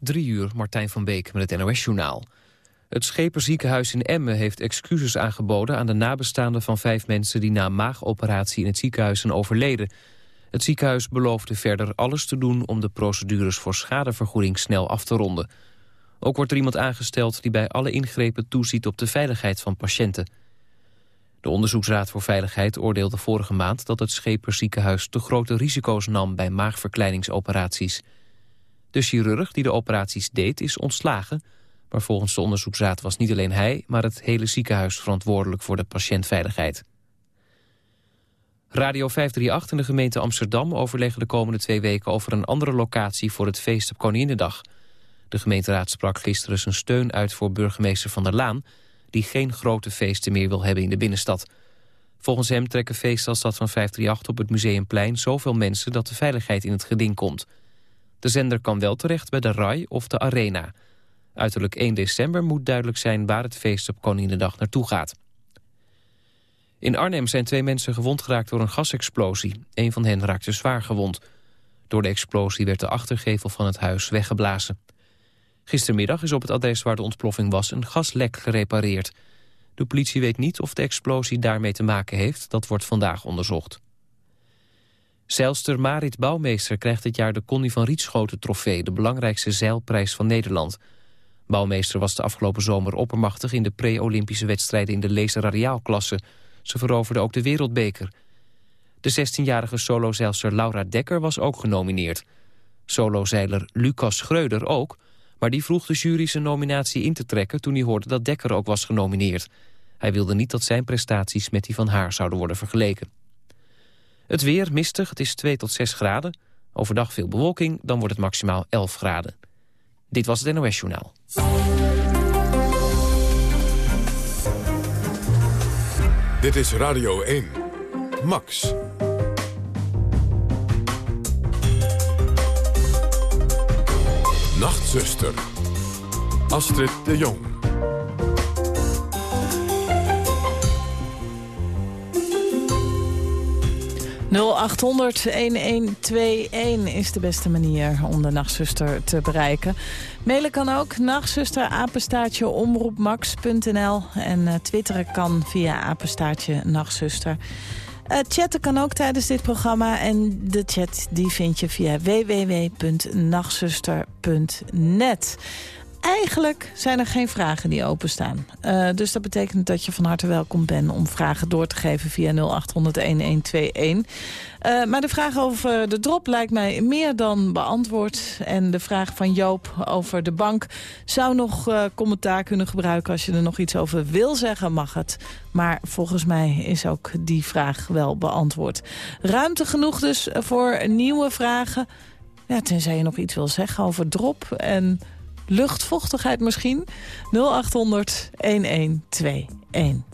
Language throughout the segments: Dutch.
Drie uur, Martijn van Beek met het NOS-journaal. Het Scheperziekenhuis in Emmen heeft excuses aangeboden... aan de nabestaanden van vijf mensen die na maagoperatie in het ziekenhuis zijn overleden. Het ziekenhuis beloofde verder alles te doen... om de procedures voor schadevergoeding snel af te ronden. Ook wordt er iemand aangesteld die bij alle ingrepen toeziet op de veiligheid van patiënten. De Onderzoeksraad voor Veiligheid oordeelde vorige maand... dat het Scheperziekenhuis te grote risico's nam bij maagverkleiningsoperaties... De chirurg die de operaties deed is ontslagen... maar volgens de onderzoeksraad was niet alleen hij... maar het hele ziekenhuis verantwoordelijk voor de patiëntveiligheid. Radio 538 en de gemeente Amsterdam overleggen de komende twee weken... over een andere locatie voor het feest op Koninginnedag. De gemeenteraad sprak gisteren zijn steun uit voor burgemeester Van der Laan... die geen grote feesten meer wil hebben in de binnenstad... Volgens hem trekken feesten als dat van 538 op het Museumplein zoveel mensen dat de veiligheid in het geding komt. De zender kan wel terecht bij de RAI of de Arena. Uiterlijk 1 december moet duidelijk zijn waar het feest op Koninginnedag naartoe gaat. In Arnhem zijn twee mensen gewond geraakt door een gasexplosie. Een van hen raakte zwaar gewond. Door de explosie werd de achtergevel van het huis weggeblazen. Gistermiddag is op het adres waar de ontploffing was een gaslek gerepareerd. De politie weet niet of de explosie daarmee te maken heeft. Dat wordt vandaag onderzocht. Zeilster Marit Bouwmeester krijgt dit jaar de Connie van Rietschoten trofee... de belangrijkste zeilprijs van Nederland. Bouwmeester was de afgelopen zomer oppermachtig... in de pre-Olympische wedstrijden in de laser-radiaalklasse. Ze veroverde ook de wereldbeker. De 16-jarige solozeilster Laura Dekker was ook genomineerd. Solozeiler Lucas Schreuder ook... maar die vroeg de jury zijn nominatie in te trekken... toen hij hoorde dat Dekker ook was genomineerd. Hij wilde niet dat zijn prestaties met die van haar zouden worden vergeleken. Het weer mistig, het is 2 tot 6 graden. Overdag veel bewolking, dan wordt het maximaal 11 graden. Dit was het NOS Journaal. Dit is Radio 1. Max. Nachtzuster. Astrid de Jong. 0800-1121 is de beste manier om de nachtzuster te bereiken. Mailen kan ook nachtzuster apenstaartje omroepmax.nl en uh, twitteren kan via apenstaartje nachtzuster. Uh, chatten kan ook tijdens dit programma en de chat die vind je via www.nachtzuster.net. Eigenlijk zijn er geen vragen die openstaan. Uh, dus dat betekent dat je van harte welkom bent om vragen door te geven via 0800-1121. Uh, maar de vraag over de drop lijkt mij meer dan beantwoord. En de vraag van Joop over de bank zou nog uh, commentaar kunnen gebruiken. Als je er nog iets over wil zeggen, mag het. Maar volgens mij is ook die vraag wel beantwoord. Ruimte genoeg dus voor nieuwe vragen. Ja, tenzij je nog iets wil zeggen over drop en luchtvochtigheid misschien. 0800 1121.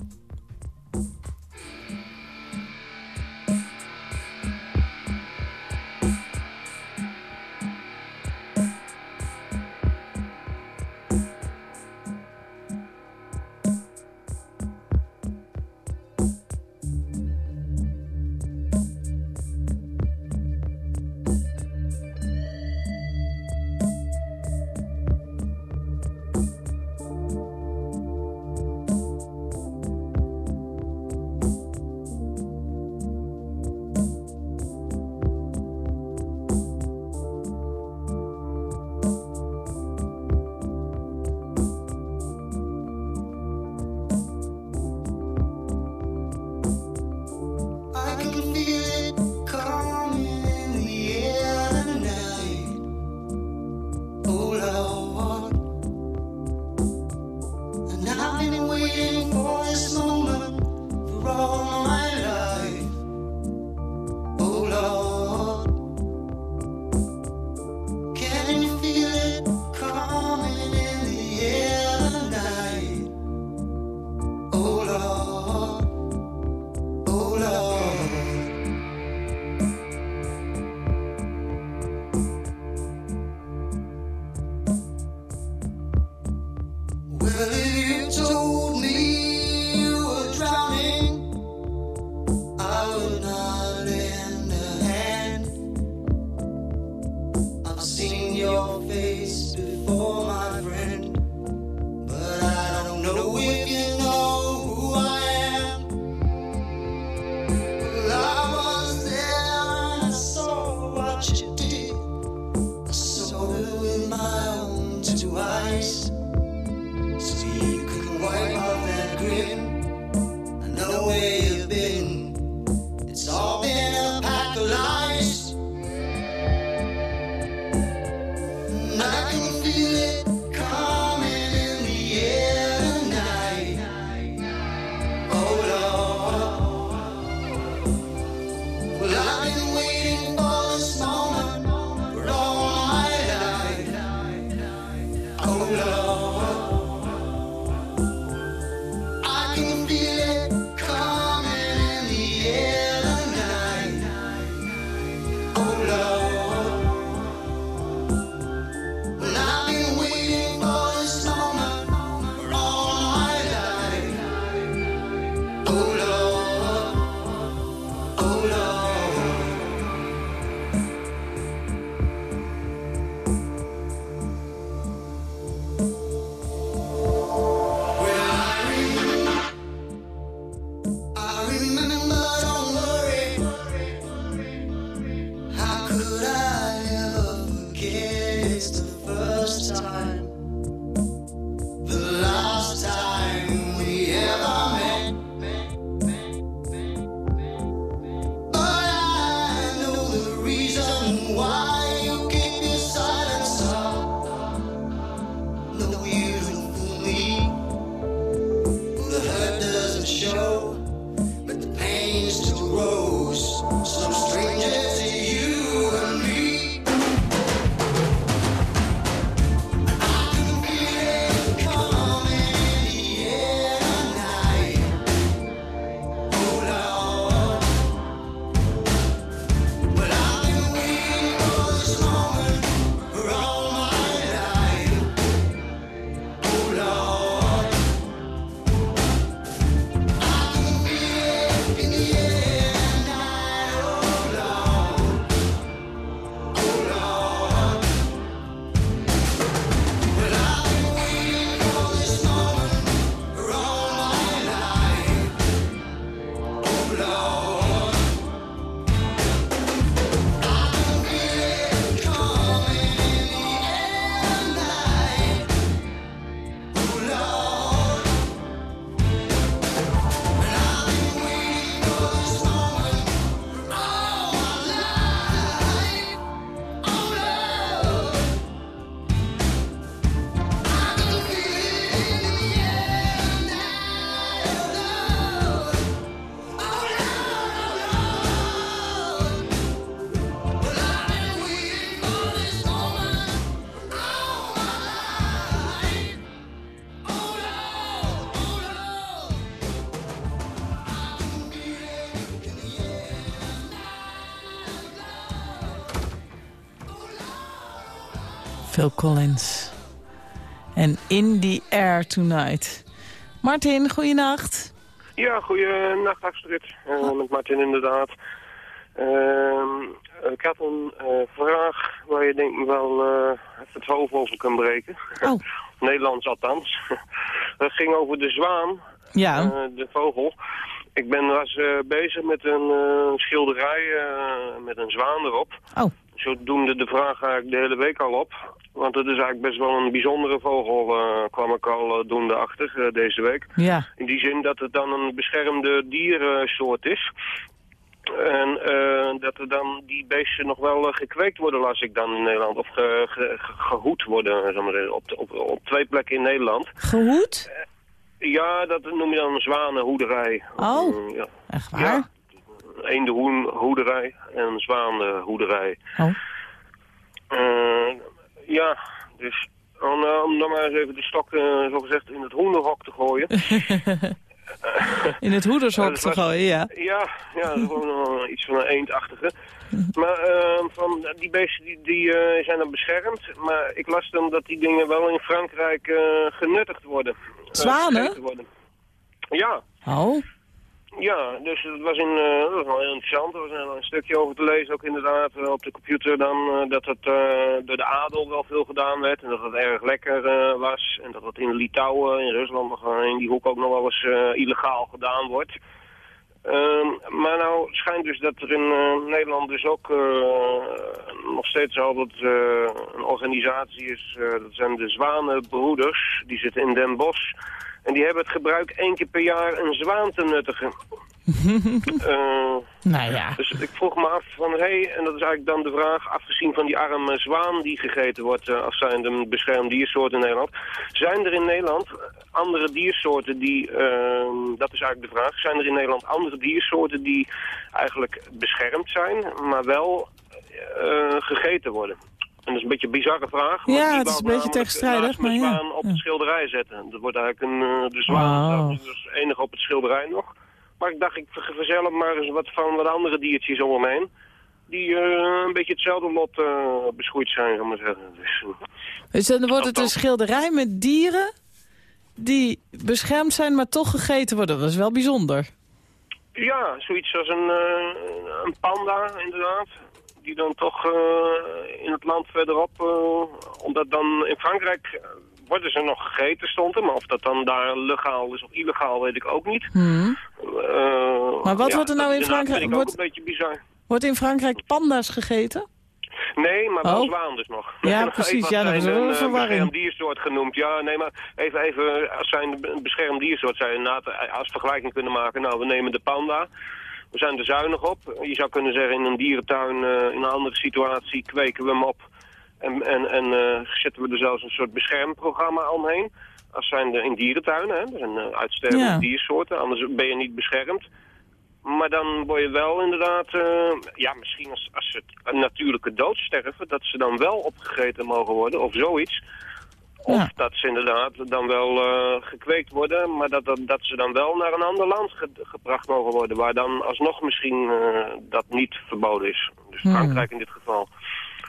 Phil Collins. En In the Air Tonight. Martin, goeienacht. Ja, goeienacht Astrid. Uh, met Martin inderdaad. Ehm, ik had een eh, vraag waar je denk ik wel eh, het hoofd over kan breken. Oh. Nederlands althans. Het ging over de zwaan, Ja, de vogel. Ik ben was bezig met een schilderij met een zwaan erop. oh, Zodoende de vraag eigenlijk de hele week al op. Want het is eigenlijk best wel een bijzondere vogel, eh, kwam ik al uh, doende achter eh, deze week. ja. In die zin dat het dan een beschermde dierensoort is. En dat er dan die beesten nog wel gekweekt worden, las ik dan in Nederland. Of ge, ge- ge- gehoed worden, zeg maar, op, op, op twee plekken in Nederland. Gehoed? Ja, dat noem je dan een zwanenhoederij. Oh. Mm, ja. Echt waar? Ja. Eendenhoederij en een zwaanhoederij. Oh. Ja, dus om, eh, om dan maar eens even de stok, eh, zo gezegd, in het hoenderhok te gooien. In het hoedershok te gooien, ja. Ja, ja dat is gewoon eh, iets van een eendachtige. Maar eh, van, die beesten die, die eh, zijn dan beschermd. Maar ik las dan dat die dingen wel in Frankrijk eh, genuttigd worden. Eh, Zwanen? worden. Ja, Oh, ja, dus het was, in, eh, dat was wel heel interessant. Er was een, een stukje over te lezen, ook inderdaad eh, op de computer dan, eh, dat het door de adel wel veel gedaan werd. En dat het erg lekker was. En dat het in Litouwen, in Rusland, nog, in die hoek ook nog wel eens illegaal gedaan wordt. Ehm, maar nou schijnt dus dat er in Nederland dus ook nog steeds altijd eh, een organisatie is. dat zijn de Zwanenbroeders. Die zitten in Den Bosch. En die hebben het gebruik één keer per jaar een zwaan te nuttigen. Eh, Nou ja. dus ik vroeg me af van, hé, hey, en dat is eigenlijk dan de vraag, afgezien van die arme zwaan die gegeten wordt eh, als zijnde een beschermd diersoort in Nederland. Zijn er in Nederland andere diersoorten die, eh, dat is eigenlijk de vraag, zijn er in Nederland andere diersoorten die eigenlijk beschermd zijn, maar wel eh, gegeten worden? En dat is een beetje een bizarre vraag. want Ja, het is een beetje namelijk tegenstrijdig, maar ja. op Ja. de schilderij zetten. Dat wordt eigenlijk een, eh, de zwaan, Oh. dat is het enige op het schilderij nog. Maar ik dacht, ik verzelf maar eens wat van wat andere diertjes om hem heen. Die eh, een beetje hetzelfde lot eh, beschoeid zijn, ik maar zeggen. Dus, eh, Dus dan wordt het een schilderij met dieren die beschermd zijn, maar toch gegeten worden. Dat is wel bijzonder. ja, zoiets als een, eh, een panda, inderdaad. Die dan toch eh, in het land verderop, eh, omdat dan in Frankrijk eh, worden ze nog gegeten, stond er. Maar of dat dan daar legaal is of illegaal, weet ik ook niet. Hmm. Maar wat ja, wordt er nou dat in Frankrijk- wordt- een beetje bizar. Wordt in Frankrijk panda's gegeten? Nee, maar wel Oh. zwaan dus nog. Ja, precies. Ja, dat is zijn wel een beschermd diersoort genoemd. Ja, nee, maar even, even als zijn een beschermd diersoort eh, als vergelijking kunnen maken. Nou, we nemen de panda. We zijn er zuinig op. Je zou kunnen zeggen in een dierentuin, eh, in een andere situatie, kweken we hem op. En, en, en eh, zetten we er zelfs een soort beschermprogramma omheen. Als zijn er in dierentuinen, hè. Dat zijn uh, uitstervende Ja. diersoorten. Anders ben je niet beschermd. Maar dan word je wel inderdaad, eh, ja misschien als, als ze een natuurlijke dood sterven, dat ze dan wel opgegeten mogen worden of zoiets. Of Ja. dat ze inderdaad dan wel eh, gekweekt worden, maar dat, dat, dat ze dan wel naar een ander land ge- gebracht mogen worden, waar dan alsnog misschien eh, dat niet verboden is. Dus Hmm. Frankrijk in dit geval.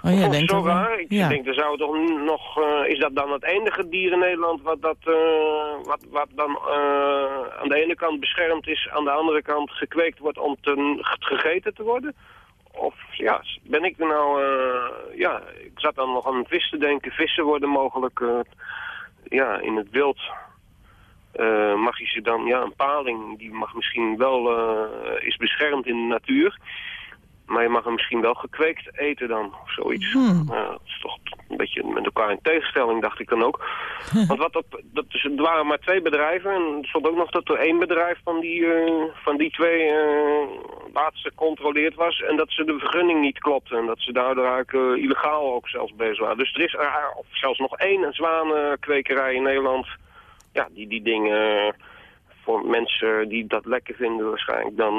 Oh, ik denkt zo raar. Ik ja. denk, er zou toch nog, eh, is dat dan het enige dier in Nederland wat, dat, wat, wat dan eh, aan de ene kant beschermd is, aan de andere kant gekweekt wordt om te, gegeten te worden? Of ja, ben ik er nou, eh, ja, ik zat dan nog aan vis te denken. Vissen worden mogelijk, eh, ja, in het wild eh, mag je ze dan, ja, een paling, die mag misschien wel, is beschermd in de natuur. Maar je mag hem misschien wel gekweekt eten dan, of zoiets. Hmm. Ja, dat is toch een beetje met elkaar in tegenstelling, dacht ik dan ook. Want wat op, dat er waren maar twee bedrijven. En er stond ook nog dat er één bedrijf van die, eh, van die twee eh, laatste gecontroleerd was. En dat ze de vergunning niet klopte. En dat ze daardoor eigenlijk eh, illegaal ook zelfs bezig waren. Dus er is of zelfs nog één zwanenkwekerij in Nederland. Ja, die die dingen eh, voor mensen die dat lekker vinden waarschijnlijk dan...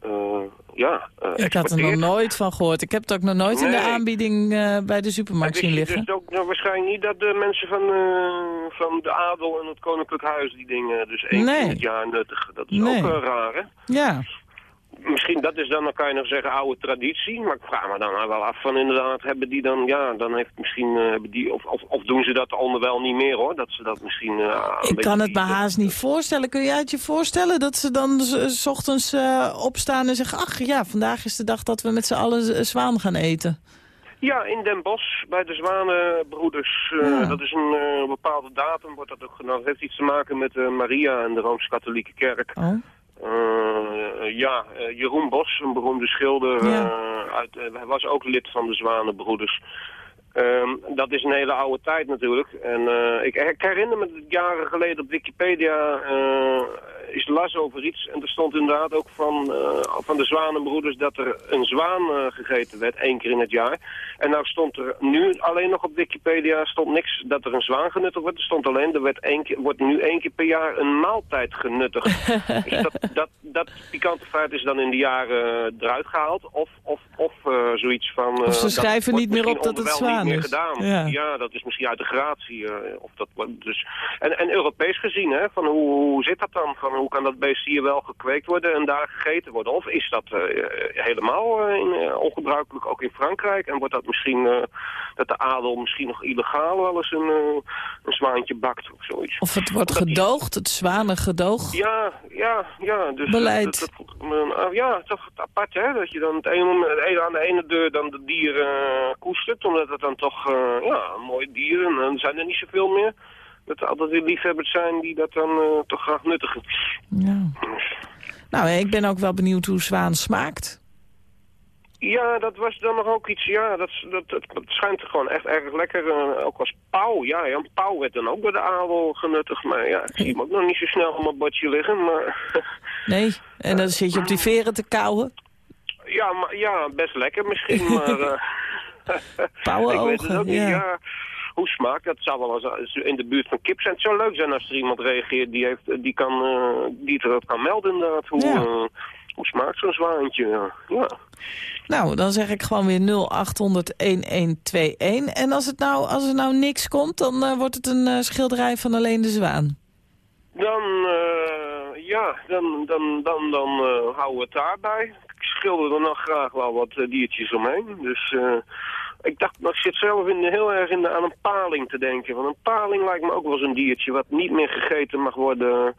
eh, ja, eh, Ik had er nog nooit van gehoord. Ik heb het ook nog nooit in de aanbieding eh, bij de supermarkt En zien je liggen. dus ook nou, waarschijnlijk niet dat de mensen van, van de adel en het koninklijk huis die dingen dus één keer in het jaar nuttigen. Dat is Nee. ook raar, hè? Ja. Misschien dat is dan, dan kan je nog zeggen, oude traditie. Maar ik vraag me dan wel af van inderdaad, hebben die dan, ja, dan heeft misschien, eh, hebben die, of, of, of doen ze dat onderwijl niet meer hoor. Dat ze dat misschien... eh, Ik kan het me die- haast niet voorstellen. Kun jij het je voorstellen dat ze dan s- ochtends eh, opstaan en zeggen... ach ja, vandaag is de dag dat we met z'n allen zwaan gaan eten. Ja, in Den Bosch, bij de Zwanenbroeders. eh. Dat is een eh, bepaalde datum, wordt dat ook gedaan. Dat heeft iets te maken met eh, Maria en de Rooms-Katholieke Kerk. Oh. Eh, ja, eh, Jeroen Bos, een beroemde schilder. Ja. eh, uit, hij was ook lid van de Zwanenbroeders. Ehm, dat is een hele oude tijd natuurlijk. En ik, ik herinner me dat jaren geleden op Wikipedia is las over iets. En er stond inderdaad ook van, eh, van de Zwanenbroeders dat er een zwaan eh, gegeten werd, één keer in het jaar. En nou stond er nu alleen nog op Wikipedia stond niks dat er een zwaan genuttigd wordt. Er stond alleen, er werd één keer, wordt nu één keer per jaar een maaltijd genuttigd. dus dat, dat, dat pikante feit is dan in de jaren eruit gehaald. Of, of, of eh, zoiets van... eh, Of ze schrijven niet meer op dat het zwaan niet meer is. gedaan. Ja. dat is misschien uit de gratie. eh, of dat, dus, en, en Europees gezien, hè, van hoe, hoe zit dat dan? Van hoe kan dat beest hier wel gekweekt worden en daar gegeten worden? Of is dat eh, helemaal eh, in, eh, ongebruikelijk, ook in Frankrijk? En wordt dat misschien, dat de adel misschien nog illegaal wel eens een, een zwaantje bakt of zoiets? Of het wordt gedoogd, het zwanengedoog. Ja, ja, ja. Dus Beleid. Dat, dat, dat- ja, toch apart hè. Dat je dan het ene, aan de ene deur dan de dier eh, koestert. Omdat het dan toch ja, een mooi dier En dan zijn er niet zoveel meer. Dat er altijd weer liefhebbers zijn die dat dan eh, toch graag nuttigen. Ja. Nou, ik ben ook wel benieuwd hoe zwaan smaakt. Ja, dat was dan nog ook iets, ja, dat, dat, dat, dat schijnt gewoon echt erg lekker. eh, ook als pauw, ja, een pauw werd dan ook door de adel genuttigd. Maar ja, ik zie hem ook nog niet zo snel op mijn bordje liggen, maar... Nee? En dan zit je op die veren te kauwen. ja, maar, ja, best lekker misschien, maar... eh, Pauwenogen, ik weet het ook niet, ja. ja. Hoe smaakt, dat zou wel eens in de buurt van kip zijn. Het zou leuk zijn als er iemand reageert die, heeft, die, kan, eh, die het erop kan melden inderdaad. Hoe, Ja. eh, hoe smaakt zo'n zwaantje? Ja. Nou, dan zeg ik gewoon weer 0800-1121. En als, het nou, als er nou niks komt, dan eh, wordt het een eh, schilderij van alleen de zwaan. Dan, eh, ja, dan, dan, dan, dan eh, houden we het daarbij. Ik schilder er nog graag wel wat eh, diertjes omheen. Dus eh, ik dacht, maar ik zit zelf in, heel erg in de, aan een paling te denken. Want een paling lijkt me ook wel zo'n diertje wat niet meer gegeten mag worden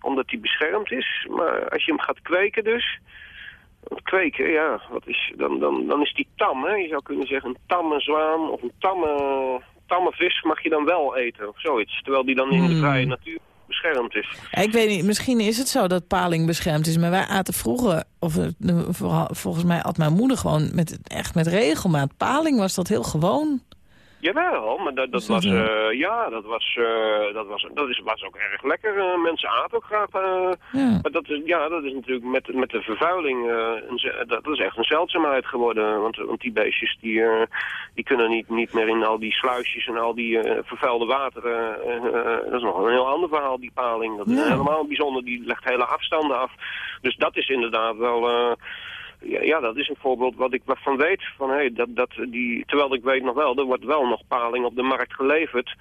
omdat hij beschermd is. Maar als je hem gaat kweken dus... Want kweken, ja, wat is, dan, dan, dan is die tam, hè. Je zou kunnen zeggen een tamme zwaan of een tamme, tamme vis mag je dan wel eten of zoiets. Terwijl die dan in de Hmm. vrije natuur beschermd is. Ik weet niet, misschien is het zo dat paling beschermd is. Maar wij aten vroeger, of eh, vooral- volgens mij at mijn moeder gewoon met, echt met regelmaat. Paling was dat heel gewoon. Jawel, maar dat, dat was, eh, ja, dat was, eh, dat was, dat is, was ook erg lekker. Eh, mensen aten ook graag. Ja. maar dat is, ja, dat is natuurlijk met, met de vervuiling, een, dat, is echt een zeldzaamheid geworden. Want, want die beestjes, die, die kunnen niet, niet meer in al die sluisjes en al die vervuilde wateren. dat is nog een heel ander verhaal, die paling. Dat is Ja. helemaal bijzonder, die legt hele afstanden af. Dus dat is inderdaad wel... ja, ja, dat is een voorbeeld wat ik van weet. Van, hey, dat, dat, die, terwijl ik weet nog wel, er wordt wel nog paling op de markt geleverd.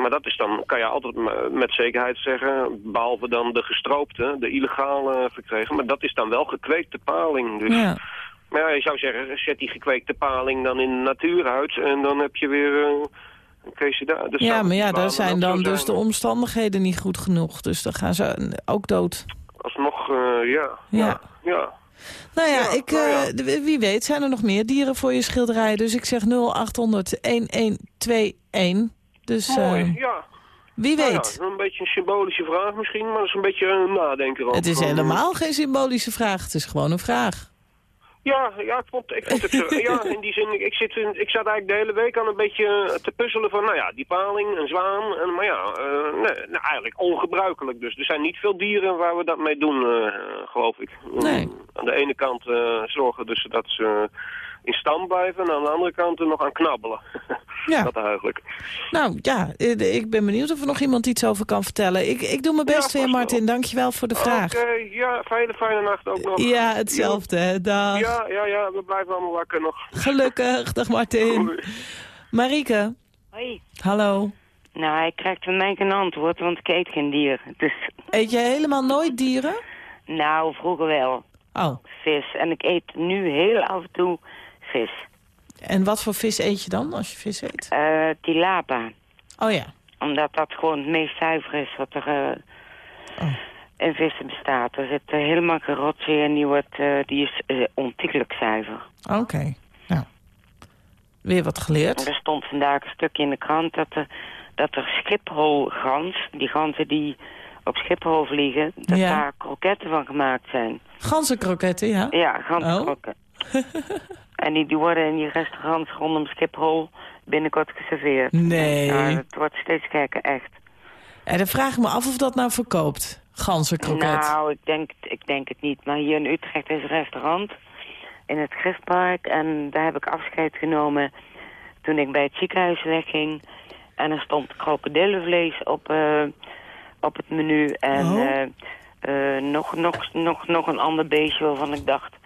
Maar dat is dan, kan je altijd met zekerheid zeggen, behalve dan de gestroopte, de illegaal eh, verkregen. Maar dat is dan wel gekweekte paling. Dus, Ja. Maar ja, je zou zeggen, zet die gekweekte paling dan in de natuur uit en dan heb je weer... een keesje daar. Dus ja, maar ja, daar zijn dan dus de omstandigheden niet goed genoeg. Dus dan gaan ze ook dood. Alsnog, eh, ja. Ja. ja. Nou ja, Ja, ik, nou ja. eh, wie weet zijn er nog meer dieren voor je schilderij. Dus ik zeg 0800-1121. Dus Mooi, eh, ja. wie Nou weet. Ja, een beetje een symbolische vraag misschien, maar dat is een beetje een nadenken. Het is Van, helemaal geen symbolische vraag. Het is gewoon een vraag. Ja, ja, ik vond, ik vond het, eh, ja, in die zin, ik, zit in, ik zat eigenlijk de hele week aan een beetje te puzzelen van, nou ja, die paling, een zwaan, en, maar ja, eh, nee, nou, eigenlijk ongebruikelijk dus. Er zijn niet veel dieren waar we dat mee doen, eh, geloof ik. Nee. Aan de ene kant eh, zorgen dus dat ze in stand blijven en aan de andere kant er nog aan knabbelen. Ja. dat eigenlijk. Nou ja, eh, ik ben benieuwd of er nog iemand iets over kan vertellen. Ik, ik doe mijn Ja, best weer. Martin. Dankjewel voor de vraag. Oké, ja, fijne, fijne nacht ook nog. Ja, hetzelfde. hè. Dag. Ja, ja, ja, we blijven allemaal wakker nog. Gelukkig. Dag Martin. Doei. Marieke, Hoi. hallo. Nou, hij krijgt van mij geen antwoord, want ik eet geen dier. Dus, Eet jij helemaal nooit dieren? nou, vroeger wel. Oh, Vis. En ik eet nu heel af en toe vis. en wat voor vis eet je dan als je vis eet? Eh tilapa. Oh ja. Omdat dat gewoon het meest zuiver is wat er eh, Oh. in vissen bestaat. Er zit eh, helemaal geen rotzooi in, die, wordt, die is uh, ontiegelijk zuiver. Oké. Nou, weer wat geleerd. er stond vandaag een stukje in de krant dat er, dat er Schipholgans, die ganzen die op Schiphol vliegen, dat Ja. daar kroketten van gemaakt zijn. Ganzenkroketten, ja. Ja, ganzenkrokken. en die, die worden in die restaurants rondom Schiphol binnenkort geserveerd. Nee. Ja, het wordt steeds gekker, echt. En dan vraag ik me af of dat nou verkoopt. Ganzenkroket. Nou, ik denk, ik denk het niet. Maar hier in Utrecht is een restaurant in het Griftpark. En daar heb ik afscheid genomen toen ik bij het ziekenhuis wegging. En er stond krokodillenvlees op, eh, op het menu. En Oh. eh, eh, nog, nog, nog, nog een ander beestje waarvan ik dacht...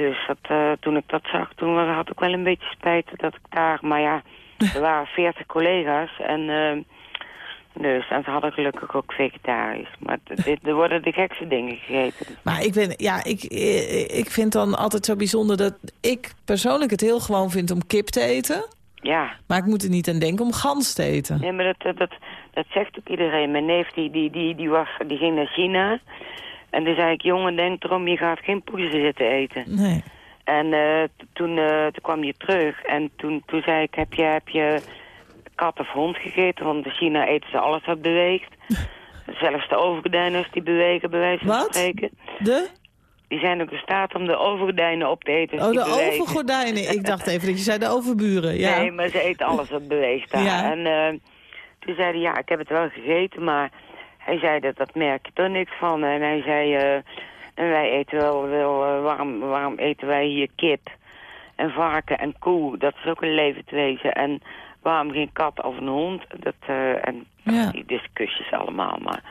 Dus dat, eh, toen ik dat zag, toen had ik wel een beetje spijt dat ik daar... Maar ja, er waren veertig collega's en... eh, dus, en ze hadden gelukkig ook vegetarisch. Maar dit, er worden de gekste dingen gegeten. Maar ik, ben, ja, ik, eh, ik vind dan altijd zo bijzonder dat ik persoonlijk het heel gewoon vind om kip te eten. Ja, Maar ik moet er niet aan denken om gans te eten. nee, maar dat, dat, dat, dat zegt ook iedereen. Mijn neef die, die, die, die, was, die ging naar China. En toen zei ik, jongen, denk erom, je gaat geen poezen zitten eten. Nee. En eh, toen, eh, toen kwam je terug. En toen, toen zei ik, heb je, heb je kat of hond gegeten? Want in China eten ze alles wat beweegt. Zelfs de overgordijnen, die bewegen, bij wijze van Wat? spreken. De? Die zijn ook in staat om de overgordijnen op te eten als Oh, de bewegen. overgordijnen. Ik dacht even dat je zei de overburen. Ja. Nee, maar ze eten alles wat beweegt daar. Ja. En eh, toen zei hij, ja, ik heb het wel gegeten, maar hij zei dat dat merk je er niks van. En hij zei, eh, en wij eten wel, wel eh, waarom, waarom eten wij hier kip en varken en koe? Dat is ook een levend wezen. En waarom geen kat of een hond? Dat, eh, en Ja. die discussies allemaal, maar...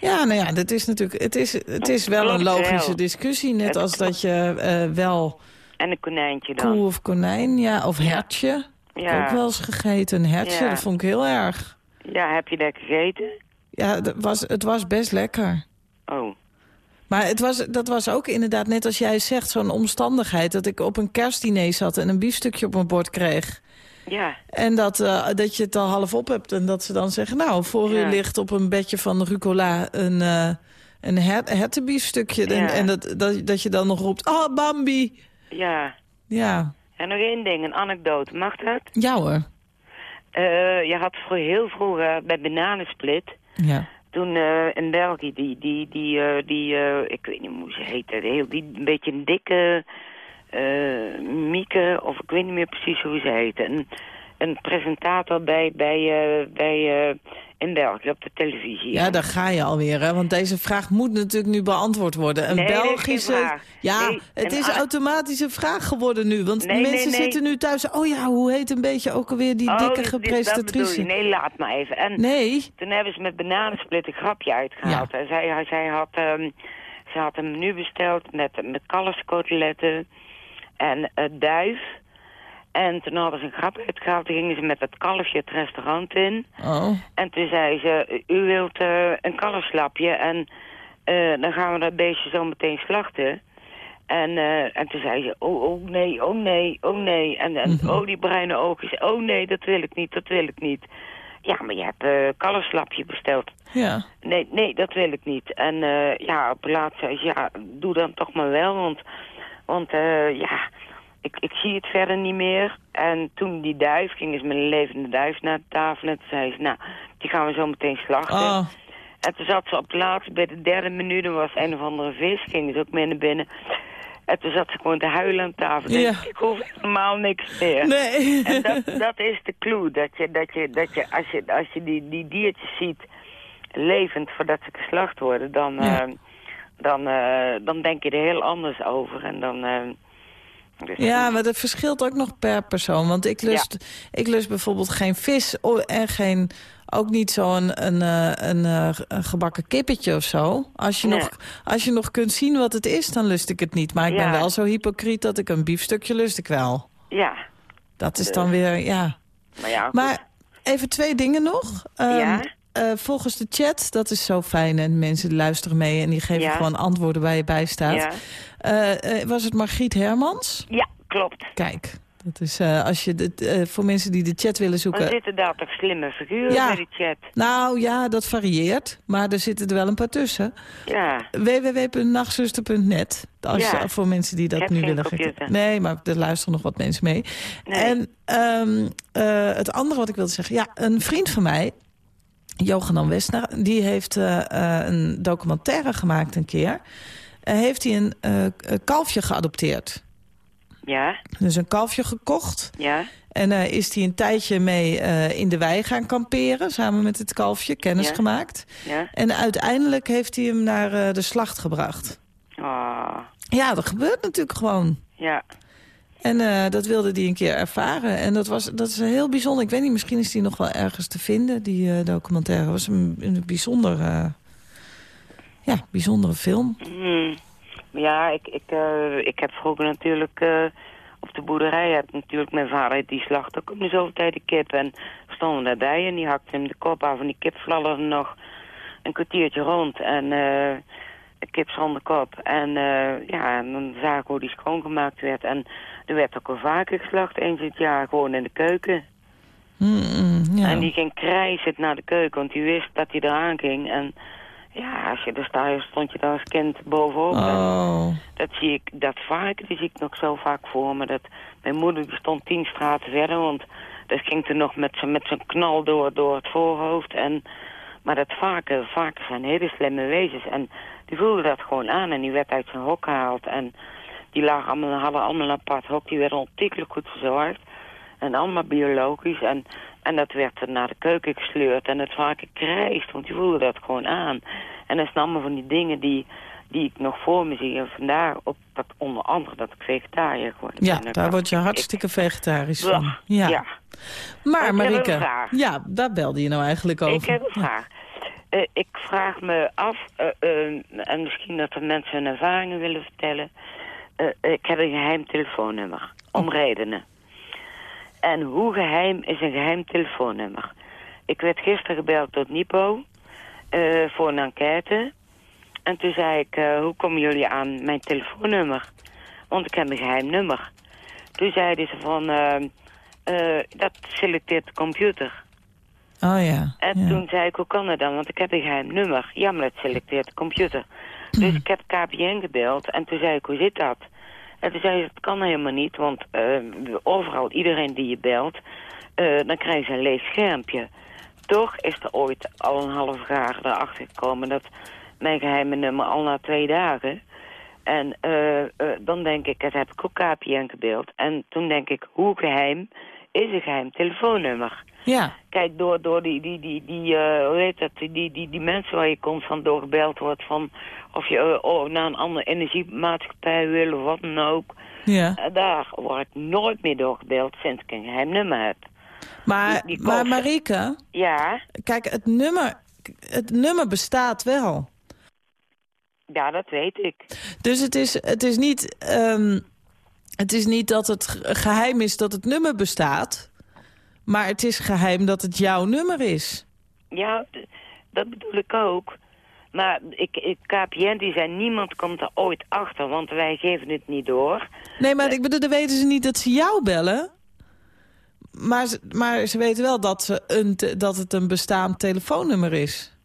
Ja, nou ja, dat is natuurlijk, het is, het is wel een logische discussie. Net als dat je wel En een konijntje dan. koe of konijn, ja, of hertje. Heb ik Ja. ook wel eens gegeten. Een hertje, Ja. dat vond ik heel erg. Ja, heb je dat gegeten? Ja, dat was, het was best lekker. Oh, Maar het was, dat was ook inderdaad, net als jij zegt, zo'n omstandigheid... dat ik op een kerstdiner zat en een biefstukje op mijn bord kreeg. ja. En dat, eh, dat je het al half op hebt. En dat ze dan zeggen, nou, voor u ligt op een bedje van rucola een, eh een her hertenbiefstukje. En, Ja. en dat, dat, dat je dan nog roept, oh, Bambi. Ja. Ja, En nog één ding, een anekdote. Mag dat? ja hoor. Eh, je had heel vroeger bij Bananensplit... Ja. Toen eh, in België, die, die, die, eh, die eh, ik weet niet hoe ze heette, heel, die een beetje een dikke Mieke, of ik weet niet meer precies hoe ze heette. Een, een presentator bij, bij, bij, in België op de televisie. Ja, daar ga je alweer, hè? Want deze vraag moet natuurlijk nu beantwoord worden. Een Nee, Belgische... Ja, Nee, het is automatisch een vraag geworden nu. Want Nee, mensen zitten nu thuis... Oh ja, hoe heet een beetje ook alweer die Oh, dikke gepresentatrice? Nee, laat maar even. En Nee. toen hebben ze met Bananensplit een grapje uitgehaald. En zij, zij had, ehm, ze had een menu besteld met, met kalfskoteletten en eh, duif. En toen hadden ze een grap uitgehaald. Toen gingen ze met het kalfje het restaurant in. Oh. En toen zei ze, u wilt eh, een kalfslapje en eh, dan gaan we dat beestje zo meteen slachten. En, eh, en toen zei ze, oh, oh nee, oh nee, oh nee. En, en Mhm. oh, die bruine oogjes, oh nee, dat wil ik niet, dat wil ik niet. Ja, maar je hebt eh kalfslapje besteld. Ja. Nee, nee, dat wil ik niet. En eh, ja, op laatst zei ze, ja, doe dan toch maar wel, want, want eh, ja, ik, ik zie het verder niet meer. En toen die duif, ze met een levende duif naar de tafel en toen zei ze, nou, die gaan we zo meteen slachten. Oh. En toen zat ze op het laatst bij de derde minuut, er was een of andere vis, gingen ze ook mee naar binnen. En toen zat ze gewoon te huilen aan tafel. Ja. Ik hoef helemaal niks meer. Nee. En dat, dat is de clue. Dat je, dat je, dat je, als je, als je die, die diertjes ziet levend voordat ze geslacht worden, dan, Ja. eh, dan, eh, dan denk je er heel anders over. En dan, eh, dus- Ja, maar dat verschilt ook nog per persoon. Want ik lust, ik lust bijvoorbeeld geen vis en geen, ook niet zo'n een, eh, een, eh, een gebakken kippetje of zo. Als je, Nee. nog, als je nog kunt zien wat het is, dan lust ik het niet. Maar ik ben wel zo hypocriet dat ik een biefstukje lust ik wel. ja, Dat is dan weer, ja. maar ja. goed. Maar even twee dingen nog. Ehm, Ja? Eh, volgens de chat, dat is zo fijn. En mensen luisteren mee en die geven Ja. gewoon antwoorden waar je bij staat. ja. Eh, eh, was het Margriet Hermans? ja, klopt. Kijk, dat is als je de, voor mensen die de chat willen Er zoeken. zitten daar toch slimme figuren Ja. bij die chat. Nou ja, dat varieert, maar er zitten er wel een paar tussen. Ja, www.nachtzuster.net. Als Ja. je, voor mensen die dat nu willen computer. Nee, maar er luisteren nog wat mensen mee. Nee. En ehm, eh, het andere wat ik wilde zeggen. Ja, een vriend van mij, Johan Westner, die heeft eh, eh, een documentaire gemaakt een keer. Eh, heeft hij een kalfje geadopteerd. ja, Dus een kalfje gekocht. ja, En is hij een tijdje mee in de wei gaan kamperen, samen met het kalfje, kennis Ja. gemaakt. ja. En uiteindelijk heeft hij hem naar de slacht gebracht. Oh, Ja, dat gebeurt natuurlijk gewoon. ja. En eh, dat wilde hij een keer ervaren. En dat, was, dat is heel bijzonder. Ik weet niet, misschien is die nog wel ergens te vinden, die eh, documentaire. Was een, een bijzonder, eh, ja, bijzondere film. Hmm. Ja, ik, ik, ik heb vroeger natuurlijk op de boerderij... Heb natuurlijk mijn vader die slacht ook om zoveel tijd de kip. En stonden daarbij en die hakte hem de kop af. En die kip fladderde nog een kwartiertje rond. En eh kip zonder kop. En eh, ja, en dan zagen we hoe die schoongemaakt werd. En er werd ook al vaker geslacht, eens het jaar, gewoon in de keuken. Mm, mm, ja. En die ging krijzend naar de keuken, want die wist dat hij eraan ging. En ja, als je er sta, stond je daar als kind bovenop. En Oh, dat zie ik, dat varken, die zie ik nog zo vaak voor me. Dat, mijn moeder die stond tien straten verder, want dat ging toen nog met zijn met zijn knal door, door het voorhoofd. En Maar dat vaker, vaker zijn hele slimme wezens. En die voelde dat gewoon aan en die werd uit zijn hok gehaald. En die lagen allemaal, hadden allemaal een apart hok. Die werden ontiegelijk goed verzorgd. En allemaal biologisch. En, en dat werd naar de keuken gesleurd. En het vaker krijst, want die voelde dat gewoon aan. En dat zijn allemaal van die dingen die, die ik nog voor me zie. En vandaar ook dat onder andere dat ik vegetariër geworden Ja, ben. Dat daar word je ik- hartstikke vegetarisch van. Ja. ja. Maar vraag. ja, daar belde je nou eigenlijk over. Ik heb een vraag. Eh, ik vraag me af, eh, eh, en misschien dat er mensen hun ervaringen willen vertellen. Ik heb een geheim telefoonnummer, om redenen. En hoe geheim is een geheim telefoonnummer? Ik werd gisteren gebeld door Nipo voor een enquête. En toen zei ik, eh, hoe komen jullie aan mijn telefoonnummer? Want ik heb een geheim nummer. Toen zeiden ze van, eh, eh, dat selecteert de computer. Oh ja. En ja. toen zei ik, hoe kan dat dan? Want ik heb een geheim nummer. Ja, maar dat selecteert de computer. Dus ik heb KPN gebeld en toen zei ik, hoe zit dat? En toen zei ze, dat kan helemaal niet, want overal, iedereen die je belt, dan krijg je een leeg schermpje. Toch is er ooit al een half jaar erachter gekomen dat mijn geheime nummer al na twee dagen... En eh, eh, dan denk ik, dat heb ik ook KPN gebeld. En toen denk ik, hoe geheim is een geheim telefoonnummer? Ja. Kijk, door, door die, die, die, die eh, hoe heet dat, die, die, die, mensen waar je constant door gebeld wordt van of je oh, naar een andere energiemaatschappij wil of wat dan ook. ja. Daar word ik nooit meer door gebeld sinds ik een geheim nummer heb. Maar, die- die maar. Marieke, Ja, kijk, het nummer, het nummer bestaat wel. Ja, dat weet ik. Dus het is, het is, niet, ehm, het is niet dat het ge- geheim is dat het nummer bestaat. Maar het is geheim dat het jouw nummer is. Ja, dat bedoel ik ook. Maar ik, ik, KPN die zei, niemand komt er ooit achter, want wij geven het niet door. Nee, maar ik bedoel, dan weten ze niet dat ze jou bellen. Maar, ze- maar ze weten wel dat, ze een dat het een bestaand telefoonnummer is.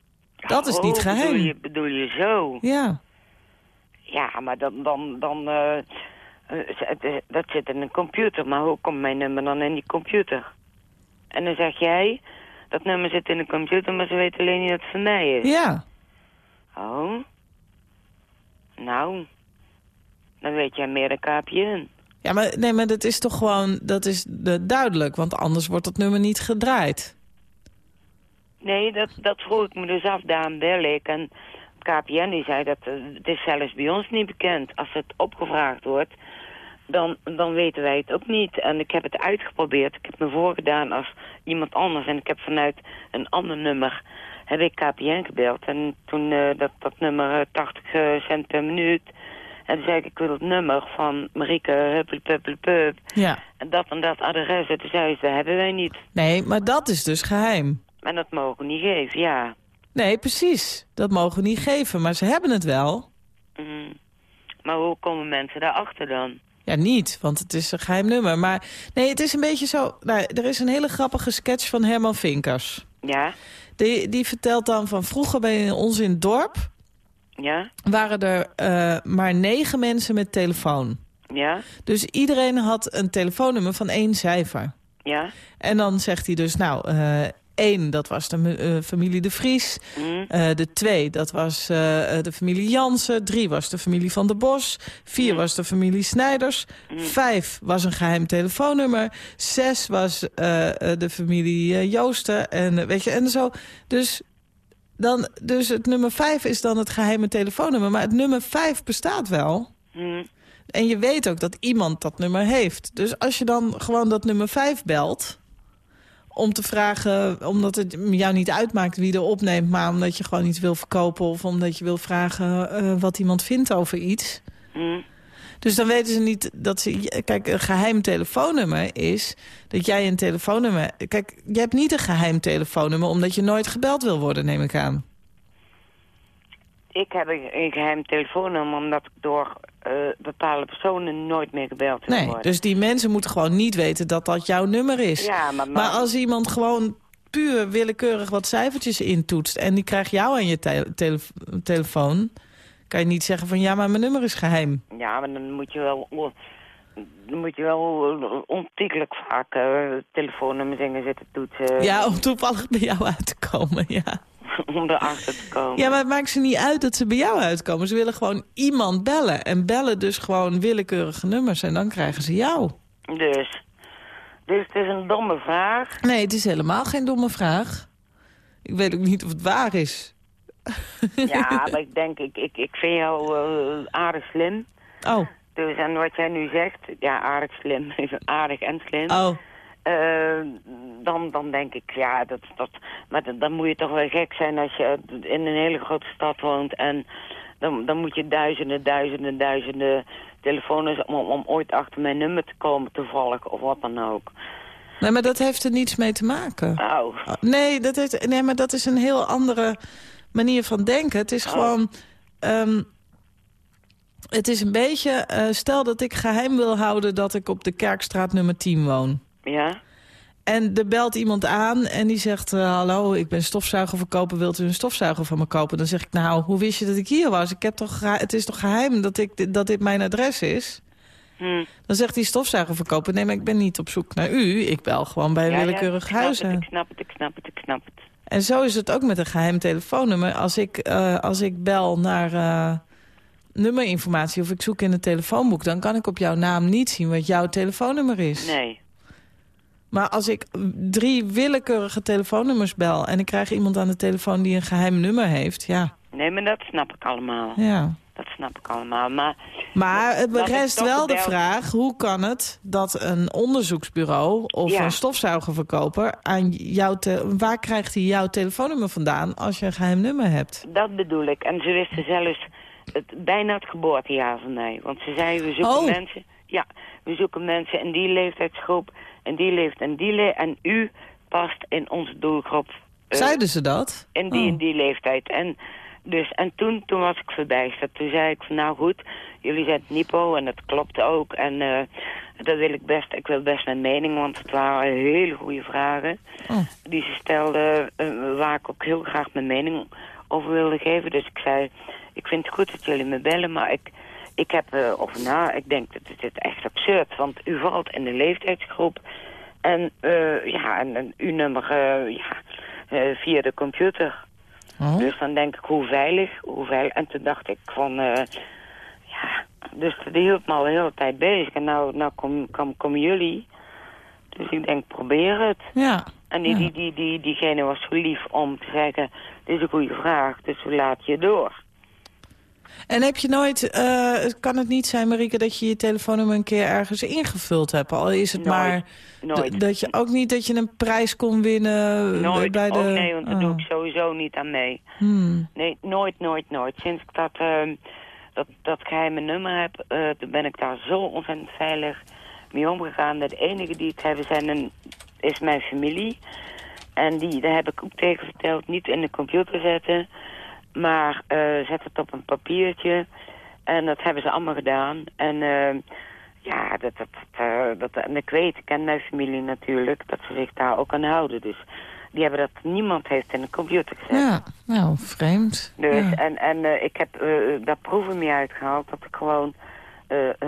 Dat is Oh, niet Bedoel geheim. je, bedoel je zo? Ja. Ja, maar dan, dan, dan eh, eh, is- dat zit in een computer. Maar hoe komt mijn nummer dan in die computer? En dan zeg jij, dat nummer zit in de computer, maar ze weten alleen niet dat het van mij is. Ja. Oh. Nou, dan weet jij meer dan KPN. Ja, maar, nee, maar dat is toch gewoon dat is de, duidelijk. Want anders wordt dat nummer niet gedraaid. Nee, dat, dat vroeg ik me dus af, daarom bel ik. En KPN die zei dat eh, het is zelfs bij ons niet bekend. Als het opgevraagd wordt, dan, dan weten wij het ook niet. En ik heb het uitgeprobeerd. Ik heb me voorgedaan als iemand anders. En ik heb vanuit een ander nummer heb ik KPN gebeld. En toen eh, dat, dat nummer eh, 80 cent per minuut. En toen zei ik, ik wil het nummer van Marieke Huppelpuppelpup. Ja. En dat en dat adres. En toen zei ze, dat hebben wij niet. Nee, maar dat is dus geheim. En dat mogen we niet geven, ja. Nee, precies. Dat mogen we niet geven, maar ze hebben het wel. Mhm. Maar hoe komen mensen daarachter dan? Ja, niet, want het is een geheim nummer. Maar nee, het is een beetje zo... Nou, er is een hele grappige sketch van Herman Vinkers. Ja? Die, die vertelt dan van vroeger bij ons in het dorp... Ja? waren er eh, maar negen mensen met telefoon. Ja? Dus iedereen had een telefoonnummer van één cijfer. Ja? En dan zegt hij dus, nou, eh één, dat was de eh, familie De Vries. Mhm. Eh, de twee, dat was eh, de familie Jansen. Drie was de familie Van der Bos. Vier was de familie Snijders. Vijf was een geheim telefoonnummer. Zes was de familie Joosten. En, weet je, en zo. Dus, dan, dus het nummer vijf is dan het geheime telefoonnummer. Maar het nummer vijf bestaat wel. Mhm. En je weet ook dat iemand dat nummer heeft. Dus als je dan gewoon dat nummer 5 belt... om te vragen, omdat het jou niet uitmaakt wie er opneemt... maar omdat je gewoon iets wil verkopen... of omdat je wil vragen eh, wat iemand vindt over iets... Mhm. Dus dan weten ze niet dat ze... Kijk, een geheim telefoonnummer is dat jij een telefoonnummer... Kijk, je hebt niet een geheim telefoonnummer... omdat je nooit gebeld wil worden, neem ik aan. Ik heb een, geheim telefoonnummer omdat ik door eh, bepaalde personen nooit meer gebeld Nee, worden. dus die mensen moeten gewoon niet weten dat dat jouw nummer is. Ja, maar, Maar als iemand gewoon puur willekeurig wat cijfertjes intoetst... en die krijgt jou aan je te- tele- telefoon... kan je niet zeggen van ja, maar mijn nummer is geheim. Ja, maar dan moet je wel... Dan moet je wel ontiegelijk vaak eh telefoonnummers dingen zitten toetsen. Ja, om toevallig bij jou uit te komen, ja. om erachter te komen. Ja, maar het maakt ze niet uit dat ze bij jou uitkomen. Ze willen gewoon iemand bellen. En bellen dus gewoon willekeurige nummers. En dan krijgen ze jou. Dus. Dus het is een domme vraag. Nee, het is helemaal geen domme vraag. Ik weet ook niet of het waar is. Ja, maar ik denk, ik, ik, ik vind jou eh, aardig slim. Oh, Dus en wat jij nu zegt, ja, aardig slim, aardig en slim. oh. Eh, dan, dan denk ik, ja, dat, dat, maar dan, dan moet je toch wel gek zijn als je in een hele grote stad woont. En dan, dan moet je duizenden, duizenden, duizenden telefoons om, om ooit achter mijn nummer te komen toevallig of wat dan ook. Nee, maar dat heeft er niets mee te maken. Oh, Oh, Nee, dat heeft, nee, maar dat is een heel andere manier van denken. Het is gewoon... ehm, het is een beetje... eh, stel dat ik geheim wil houden dat ik op de Kerkstraat nummer 10 woon. Ja? En er belt iemand aan en die zegt... eh, hallo, ik ben stofzuigerverkoper, wilt u een stofzuiger van me kopen? Dan zeg ik, nou, hoe wist je dat ik hier was? Ik heb toch het is toch geheim dat, ik, dat dit mijn adres is? Hm. Dan zegt die stofzuigerverkoper... nee, maar ik ben niet op zoek naar u. Ik bel gewoon bij een Ja, willekeurig aan. ik snap het, ik snap het, ik snap het. En zo is het ook met een geheim telefoonnummer. Als ik, eh, als ik bel naar eh, nummerinformatie of ik zoek in het telefoonboek... dan kan ik op jouw naam niet zien wat jouw telefoonnummer is. Nee. Maar als ik drie willekeurige telefoonnummers bel... en ik krijg iemand aan de telefoon die een geheim nummer heeft... ja, Nee, maar dat snap ik allemaal. ja. Dat snap ik allemaal. Maar Maar het rest wel de vraag... hoe kan het dat een onderzoeksbureau of Ja. een stofzuigerverkoper... Aan jouw te- waar krijgt hij jouw telefoonnummer vandaan als je een geheim nummer hebt? dat bedoel ik. En ze wisten zelfs het, bijna het geboortejaar van mij. Want ze zeiden, we zoeken Oh. mensen... Ja, we zoeken mensen in die leeftijdsgroep. En die leeft en die le En u past in onze doelgroep. eh, Zeiden ze dat? in die Oh. en die leeftijd. En, dus, en toen, toen was ik verbijsterd. Toen zei ik van nou goed, jullie zijn Nipo en dat klopt ook. En eh dat wil ik best, ik wil best mijn mening, want het waren hele goede vragen. Oh. Die ze stelden, eh, waar ik ook heel graag mijn mening over wilde geven. Dus ik zei, ik vind het goed dat jullie me bellen, maar ik, ik heb eh over na, ik denk dat is echt absurd. Want u valt in de leeftijdsgroep en uh, ja, en, en uw nummer uh, ja, uh, via de computer. Oh. Dus dan denk ik, hoe veilig, hoe veilig. En toen dacht ik van, uh, ja, dus die hield me al de hele tijd bezig. En nou, nou komen kom, kom jullie. Dus ik denk, probeer het. Ja. En die, ja. die, die, die, diegene was zo lief om te zeggen, dit is een goede vraag, dus we laten je door. En heb je nooit, uh, kan het niet zijn, Marieke, dat je je telefoonnummer een keer ergens ingevuld hebt? Al is het nooit, maar nooit. dat je ook niet dat je een prijs kon winnen nooit. bij de... Oh nee, want daar oh. doe ik sowieso niet aan mee. Hmm. Nee, nooit, nooit, nooit. Sinds ik dat, uh, dat, dat geheime nummer heb, uh, ben ik daar zo ontzettend veilig mee omgegaan. De enige die het hebben zijn een, is mijn familie. En die, daar heb ik ook tegen verteld, niet in de computer zetten... Maar uh, zet het op een papiertje. En dat hebben ze allemaal gedaan. En uh, ja, dat, dat, uh, dat, en ik weet, ik ken mijn familie natuurlijk, dat ze zich daar ook aan houden. Dus die hebben dat, niemand heeft in de computer gezet. Ja, nou, vreemd. Dus, ja. en, en ik heb daar proeven mee uitgehaald dat ik gewoon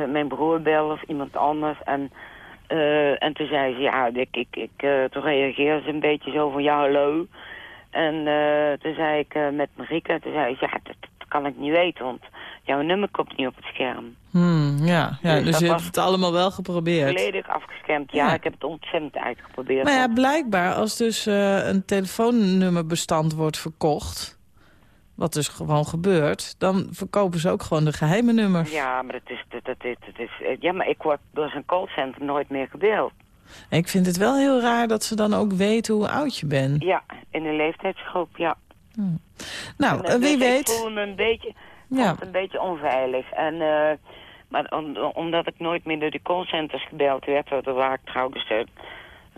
mijn broer bel of iemand anders. En, en toen zei ze, ja, ik, ik, ik, toen reageerde ze een beetje zo van, ja, hallo. En uh, toen zei ik uh, met Marieke, toen zei ik, ja, dat, dat, kan ik niet weten, want jouw nummer komt niet op het scherm. Hmm, ja, ja, dus, dus je hebt het allemaal wel geprobeerd. Volledig afgeschermd, ja, ja, ik heb het ontzettend uitgeprobeerd. Maar ja, blijkbaar als dus uh, een telefoonnummerbestand wordt verkocht, wat dus gewoon gebeurt, dan verkopen ze ook gewoon de geheime nummers. Ja, maar dat is, dat, dat, dat, dat is, ja, maar ik word door zijn callcenter nooit meer gebeld. Ik vind het wel heel raar dat ze dan ook weten hoe oud je bent. Ja, in de leeftijdsgroep, ja. Hmm. Nou, en, wie dus weet... Ik voel me een beetje, ja. een beetje onveilig. En, uh, maar om, omdat ik nooit meer door die callcenters gebeld werd... er waar ik trouwens...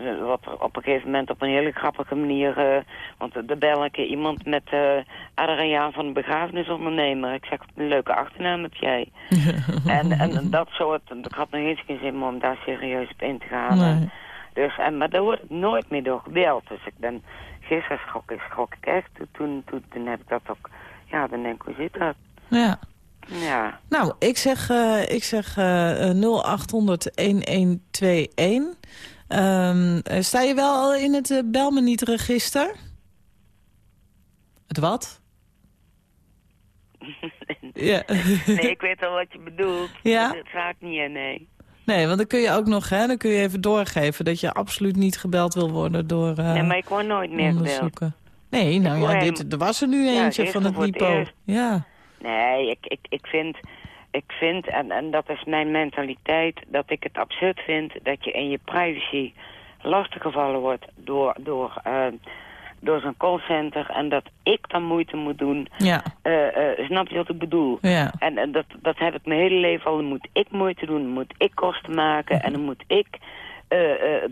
Uh, wat op een gegeven moment op een hele grappige manier... Uh, want er bel ik iemand met uh, Adriaan van de begrafenisondernemer. Ik zeg, een leuke achternaam heb jij. en, en dat soort... Ik had nog eens geen zin om daar serieus op in te gaan. Nee. Dus, en, maar daar word ik nooit meer door gebeld. Dus ik ben... Gisteren schrok ik, schrok ik echt. Toen, toen, toen heb ik dat ook... Ja, dan denk ik, hoe zit dat? Ja. Ja. Nou, ik zeg, uh, ik zeg uh, 0800-1121. Um, sta je wel in het uh, Bel me niet register? Het wat? ja. Nee, ik weet al wat je bedoelt. Ja? Dat ga ik niet in, nee. Nee, want dan kun je ook nog, hè, dan kun je even doorgeven... dat je absoluut niet gebeld wil worden door uh, Nee, maar ik word nooit meer gebeld. Nee, nou ja, dit, er was er nu eentje van het Nipo. Ja, Nee, ik, ik, ik vind, ik vind en, en dat is mijn mentaliteit, dat ik het absurd vind dat je in je privacy lastiggevallen wordt door, door, eh, door zo'n callcenter en dat ik dan moeite moet doen. ja, Eh, eh, snap je wat ik bedoel? ja. En, en dat, dat heb ik mijn hele leven al. Dan moet ik moeite doen, dan moet ik kosten maken en dan moet ik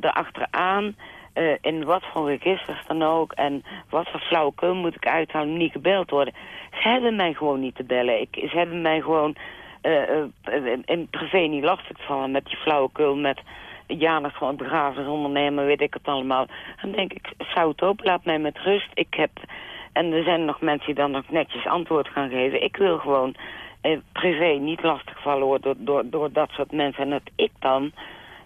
erachteraan. eh in wat voor registers dan ook en wat voor flauwekul moet ik uithalen niet gebeld worden. Ze hebben mij gewoon niet te bellen. Ik, ze hebben mij gewoon in- in privé niet lastig vallen met die flauwekul, met jaarlijks gewoon begrafenisondernemer, weet ik het allemaal. Dan denk ik, zou het op, laat mij met rust. Ik heb, en er zijn nog mensen die dan nog netjes antwoord gaan geven. Ik wil gewoon eh, privé niet lastiggevallen worden door, door, door dat soort mensen. En dat ik dan,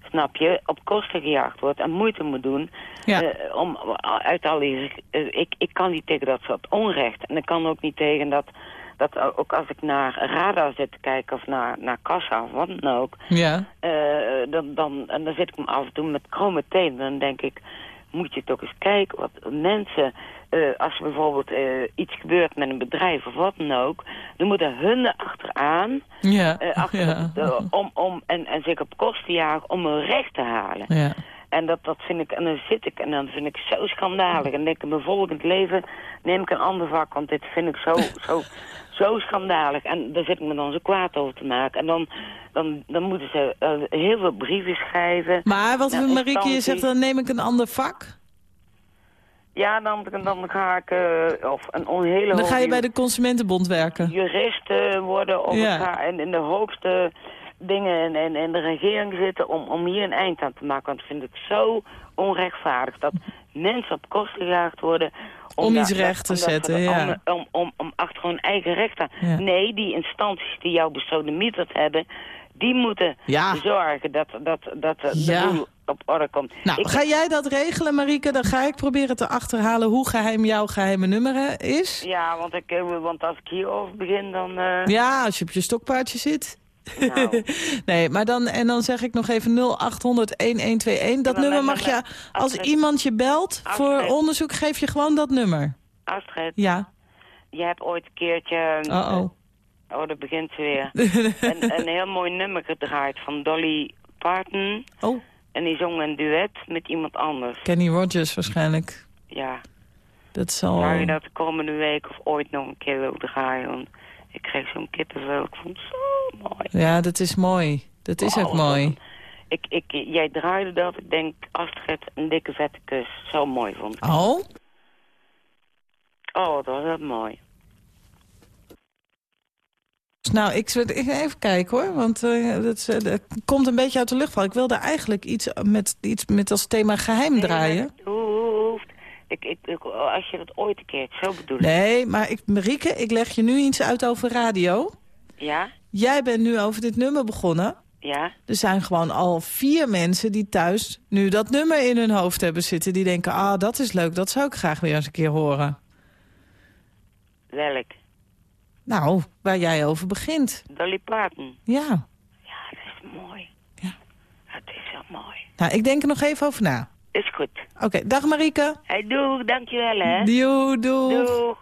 snap je, op kosten gejaagd word en moeite moet doen. Ja. eh, om, uit al die, eh, ik, ik kan niet tegen dat soort onrecht. En ik kan ook niet tegen dat, dat ook als ik naar radar zit te kijken of naar, naar kassa of wat dan ook. ja. eh, dan, dan, en dan zit ik me af en toe met krome tenen. Dan denk ik, moet je toch eens kijken wat mensen... eh, als er bijvoorbeeld eh, iets gebeurt met een bedrijf of wat dan ook... dan moeten hun er achteraan Ja, achter ja. om, om, en, en zich op kosten jagen om hun recht te halen. ja. En dat, dat vind ik, en dan zit ik en dan vind ik zo schandalig. En denk ik, in mijn volgend leven neem ik een ander vak, want dit vind ik zo, zo, zo schandalig. En daar zit ik me dan zo kwaad over te maken. En dan, dan, dan moeten ze eh, heel veel brieven schrijven. Maar wat Nou, Marieke, zegt, dan neem ik een ander vak. Ja, dan, dan ga ik, eh, of een on- hele Dan ga je bij de Consumentenbond werken. jurist eh, worden. Of Ja. ga in, in de hoogste dingen in, in, in de regering zitten om, om hier een eind aan te maken. Want ik vind het zo onrechtvaardig dat mensen op kosten gejaagd worden... Om iets recht te zetten, ja. Om, om, om, om achter hun eigen recht aan. Ja. Nee, die instanties die jou besodemieterd hebben... die moeten Ja. zorgen dat, dat, dat de boel op orde komt. Nou, Ik- ga jij dat regelen, Marieke? Dan ga ik proberen te achterhalen hoe geheim jouw geheime nummer is. Ja, want, ik, eh, want als ik hierover begin, dan... eh, Ja, als je op je stokpaardje zit. Nou. nee, maar dan, en dan zeg ik nog even 0800 1121. Dat nummer mag je, als Astrid. iemand je belt voor Astrid. onderzoek, geef je gewoon dat nummer. Astrid, Ja. je hebt ooit een keertje... Oh oh. Oh, dat begint ze weer. een, een heel mooi nummer gedraaid van Dolly Parton. oh, En die zong een duet met iemand anders. Kenny Rogers waarschijnlijk. Ja. Dat zal... Zou je dat de komende week of ooit nog een keer willen draaien? Ik kreeg zo'n kippenvel. Ik vond het zo mooi. Ja, dat is mooi. Dat is ook mooi. Ik, ik, jij draaide dat. Ik denk, Astrid, een dikke vette kus. Zo mooi vond ik. Oh? Oh, dat was dat mooi. Nou, ik, ik even kijken hoor, want eh, dat, komt een beetje uit de lucht. Ik wilde eigenlijk iets met, iets met als thema geheim draaien. Nee. Ik, ik, ik- als je dat ooit een keer zo bedoel ik. Nee, maar ik, Marieke, ik leg je nu iets uit over radio. Ja? Jij bent nu over dit nummer begonnen. Ja? Er zijn gewoon al vier mensen die thuis nu dat nummer in hun hoofd hebben zitten. Die denken, ah, dat is leuk, dat zou ik graag weer eens een keer horen. Welk? Nou, waar jij over begint. Dolly Parton. Ja. Ja, dat is mooi. Ja. Het is wel mooi. Nou, ik denk er nog even over na. Is goed. Oké, dag Marieke. Hey, doeg, dankjewel hè. Doei, doei. Doeg.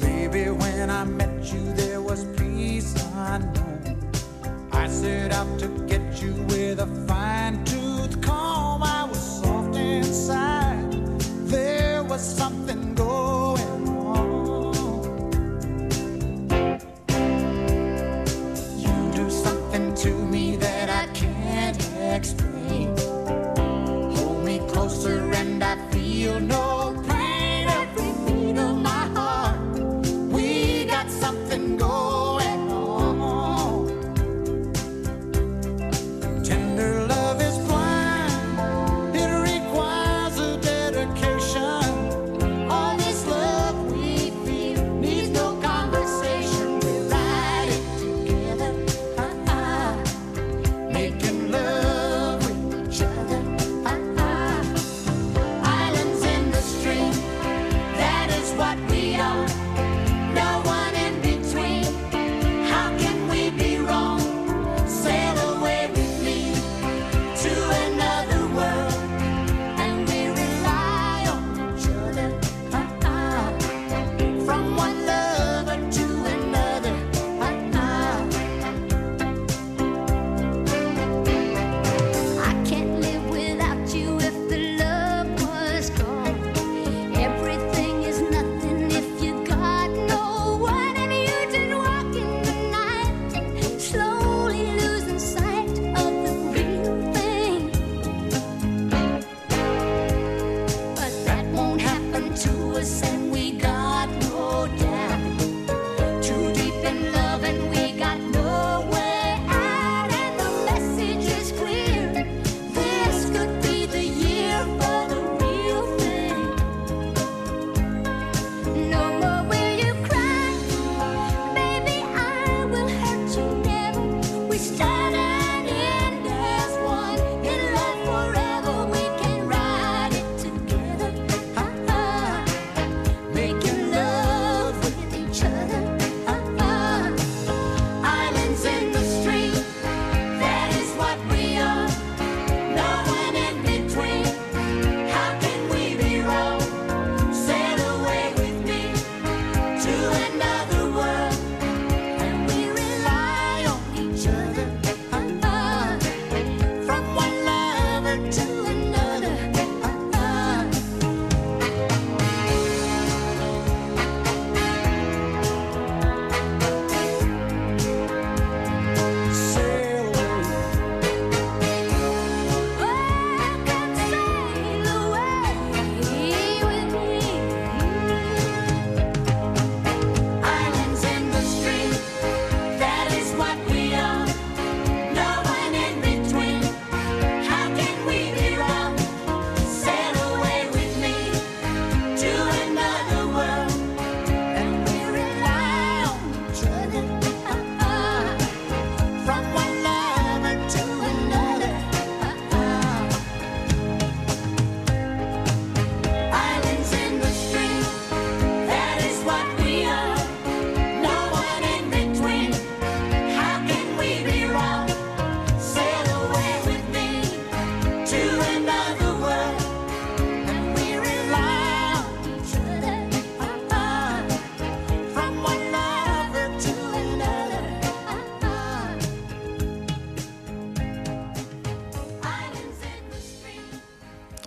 Baby, when I met you, there was peace unknown. I set out to get you with a fine tooth comb. I was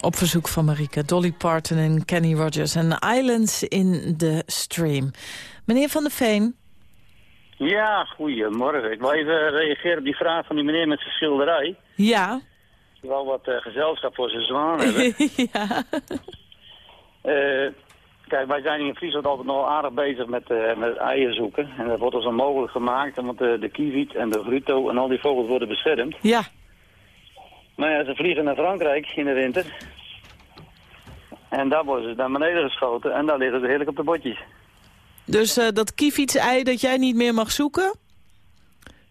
Op verzoek van Marike, Dolly Parton en Kenny Rogers. En Islands in the Stream. Meneer Van der Veen. Ja, goedemorgen. Ik wil even reageren op die vraag van die meneer met zijn schilderij. Ja. Wel wat eh, gezelschap voor zijn zwaan hebben. ja. Eh, kijk, wij zijn in Friesland altijd nog aardig bezig met, eh, met eieren zoeken. En dat wordt zo mogelijk gemaakt, want de, de kieviet en de gruto en al die vogels worden beschermd. Ja. Maar ja, ze vliegen naar Frankrijk in de winter. En daar worden ze naar beneden geschoten en daar liggen ze heerlijk op de botjes. Dus eh, dat kiefietsei dat jij niet meer mag zoeken...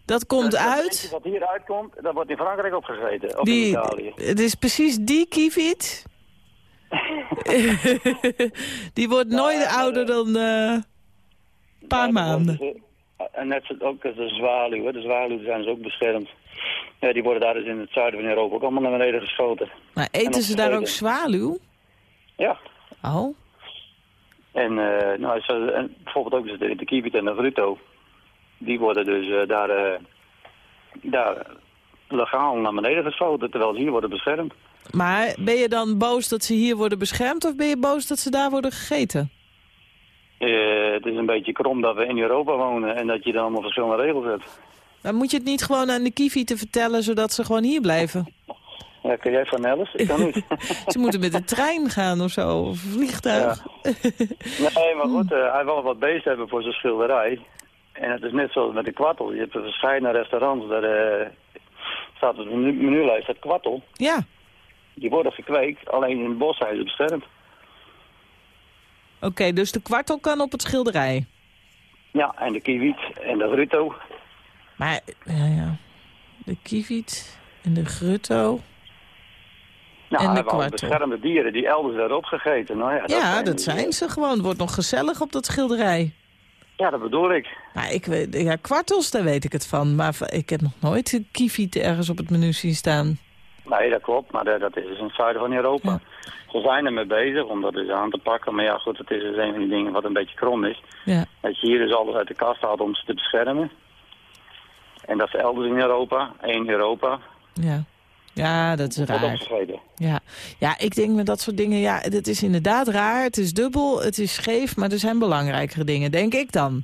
dat komt dat uit... Wat hier uitkomt, dat wordt in Frankrijk opgegeten. Of in Italië. het is precies die kiefiet. die wordt nooit ouder dan eh, een paar Ja, maanden. En net ook als de zwaluw, hè. de zwaluwen zijn ze ook beschermd. Ja, die worden daar dus in het zuiden van Europa ook allemaal naar beneden geschoten. Maar eten ze daar ook zwaluw? Ja. Oh. En, eh, nou, zo, en bijvoorbeeld ook de, de kievit en de gruto. Die worden dus eh, daar, eh, daar legaal naar beneden geschoten, terwijl ze hier worden beschermd. Maar ben je dan boos dat ze hier worden beschermd... of ben je boos dat ze daar worden gegeten? Eh, het is een beetje krom dat we in Europa wonen en dat je dan allemaal verschillende regels hebt. Dan moet je het niet gewoon aan de kievieten vertellen... zodat ze gewoon hier blijven. Ja, kun jij van Nellis? Ik kan niet. Ze moeten met de trein gaan of zo, of een vliegtuig. Nee, maar goed, eh, hij wil wat beest hebben voor zijn schilderij. En het is net zoals met de kwartel. Je hebt er verschillende restaurants, daar eh, staat op de menu- menulijst het kwartel. Ja, Die worden gekweekt, alleen in het bos zijn ze beschermd. oké, dus de kwartel kan op het schilderij. Ja, en de kiwiet en de grutto. Maar, ja, ja. De kieviet en de grutto. Nou, En de kwartel. beschermde dieren die elders werden opgegeten. Nou ja, ja, dat dus, zijn eh, ze gewoon. Het wordt nog gezellig op dat schilderij. Ja, dat bedoel ik. Maar ik weet, ja, kwartels, daar weet ik het van. Maar ik heb nog nooit een kieviet ergens op het menu zien staan. Nee, dat klopt, maar dat, dat is dus in het zuiden van Europa. Ze zijn ermee bezig om dat dus aan te pakken. Maar ja, goed, het is dus een van die dingen wat een beetje krom is. Ja, Dat je hier dus alles uit de kast haalt om ze te beschermen. En dat ze elders in Europa, één Europa, ja. Ja, dat is raar. Ja. ja, ik denk met dat soort dingen, ja, het is inderdaad raar. Het is dubbel, het is scheef, maar er zijn belangrijkere dingen, denk ik dan.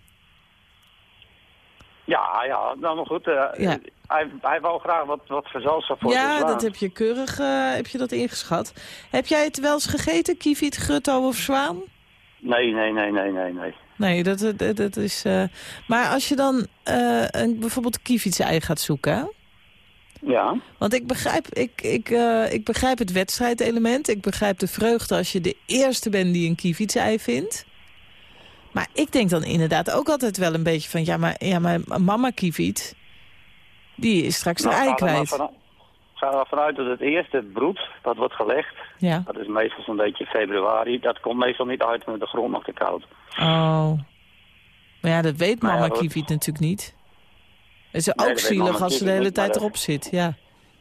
Ja, ja, nou maar goed. eh, Ja. hij, hij wou graag wat, wat gezelschap voor Ja, zwaan. dat heb je keurig eh, heb je dat ingeschat. Heb jij het wel eens gegeten, kieviet, grutto of zwaan? Nee, nee, nee, nee, nee, nee. Nee, dat, dat, dat is... eh, Maar als je dan eh, een, bijvoorbeeld kievietsei gaat zoeken... hè? Ja, Want ik begrijp, ik, ik, eh, ik begrijp het wedstrijdelement. Ik begrijp de vreugde als je de eerste bent die een kievietsei vindt. Maar ik denk dan inderdaad ook altijd wel een beetje van... ja, maar, ja, maar mama kieviet, die is straks Nou, haar ei kwijt. Vanuit- Ga er maar vanuit dat het eerste broed, dat wordt gelegd, Ja. dat is meestal zo'n beetje februari, dat komt meestal niet uit met de grond nog te koud. Oh. Maar ja, dat weet ja, mama kieviet natuurlijk niet. Het is Nee, ook zielig als ze de hele niet, tijd erop zit, ja.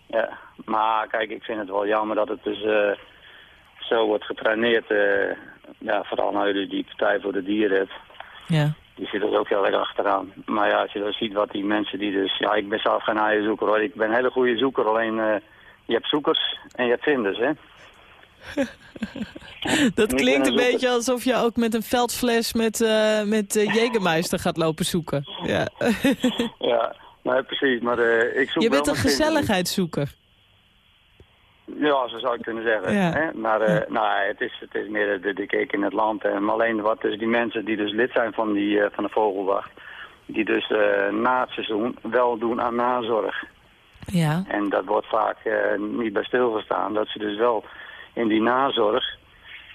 Ja, maar kijk, ik vind het wel jammer dat het dus eh, zo wordt getraineerd. eh, ja, vooral nou je die Partij voor de Dieren hebt. ja. Die zit er ook heel erg achteraan. Maar ja, als je dan ziet wat die mensen die dus... Ja, ik ben zelf geen eierzoeker hoor. Ik ben een hele goede zoeker. Alleen, eh, je hebt zoekers en je hebt vinders, hè. Dat klinkt een een beetje zoeker. alsof je ook met een veldfles met, eh met eh, Jägermeister gaat lopen zoeken. Ja. Ja, nee, precies. Maar ik zoek Je wel bent een gezelligheidszoeker. Ja, zo zou ik kunnen zeggen. Ja. Hè? Maar eh, nou, het, is, het is meer de, de keek in het land. En maar alleen wat dus die mensen die dus lid zijn van, die, eh, van de vogelwacht... die dus eh, na het seizoen wel doen aan nazorg. Ja. En dat wordt vaak niet bij stilgestaan. Dat ze dus wel in die nazorg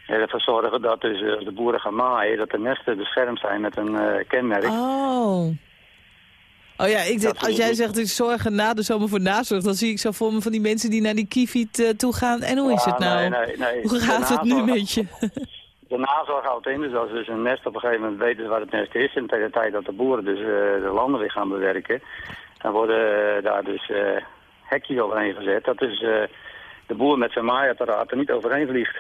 ervoor zorgen dat dus, als de boeren gaan maaien... dat de nesten beschermd zijn met een kenmerk. Oh. Oh ja, ik denk, als is jij zegt ik zorgen na de zomer voor nazorg... dan zie ik zo voor me van die mensen die naar die kieviet eh, toe gaan. En hoe is Ja, het nou? nee, nee, nee. Hoe gaat het nu met je? De nazorg houdt in, dus als dus een nest op een gegeven moment weten ze waar het nest is... en tegen de tijd dat de boeren dus eh, de landen weer gaan bewerken... dan worden eh, daar dus eh, hekjes overheen gezet. Dat dus eh, de boer met zijn maaiapparaat er niet overheen vliegt.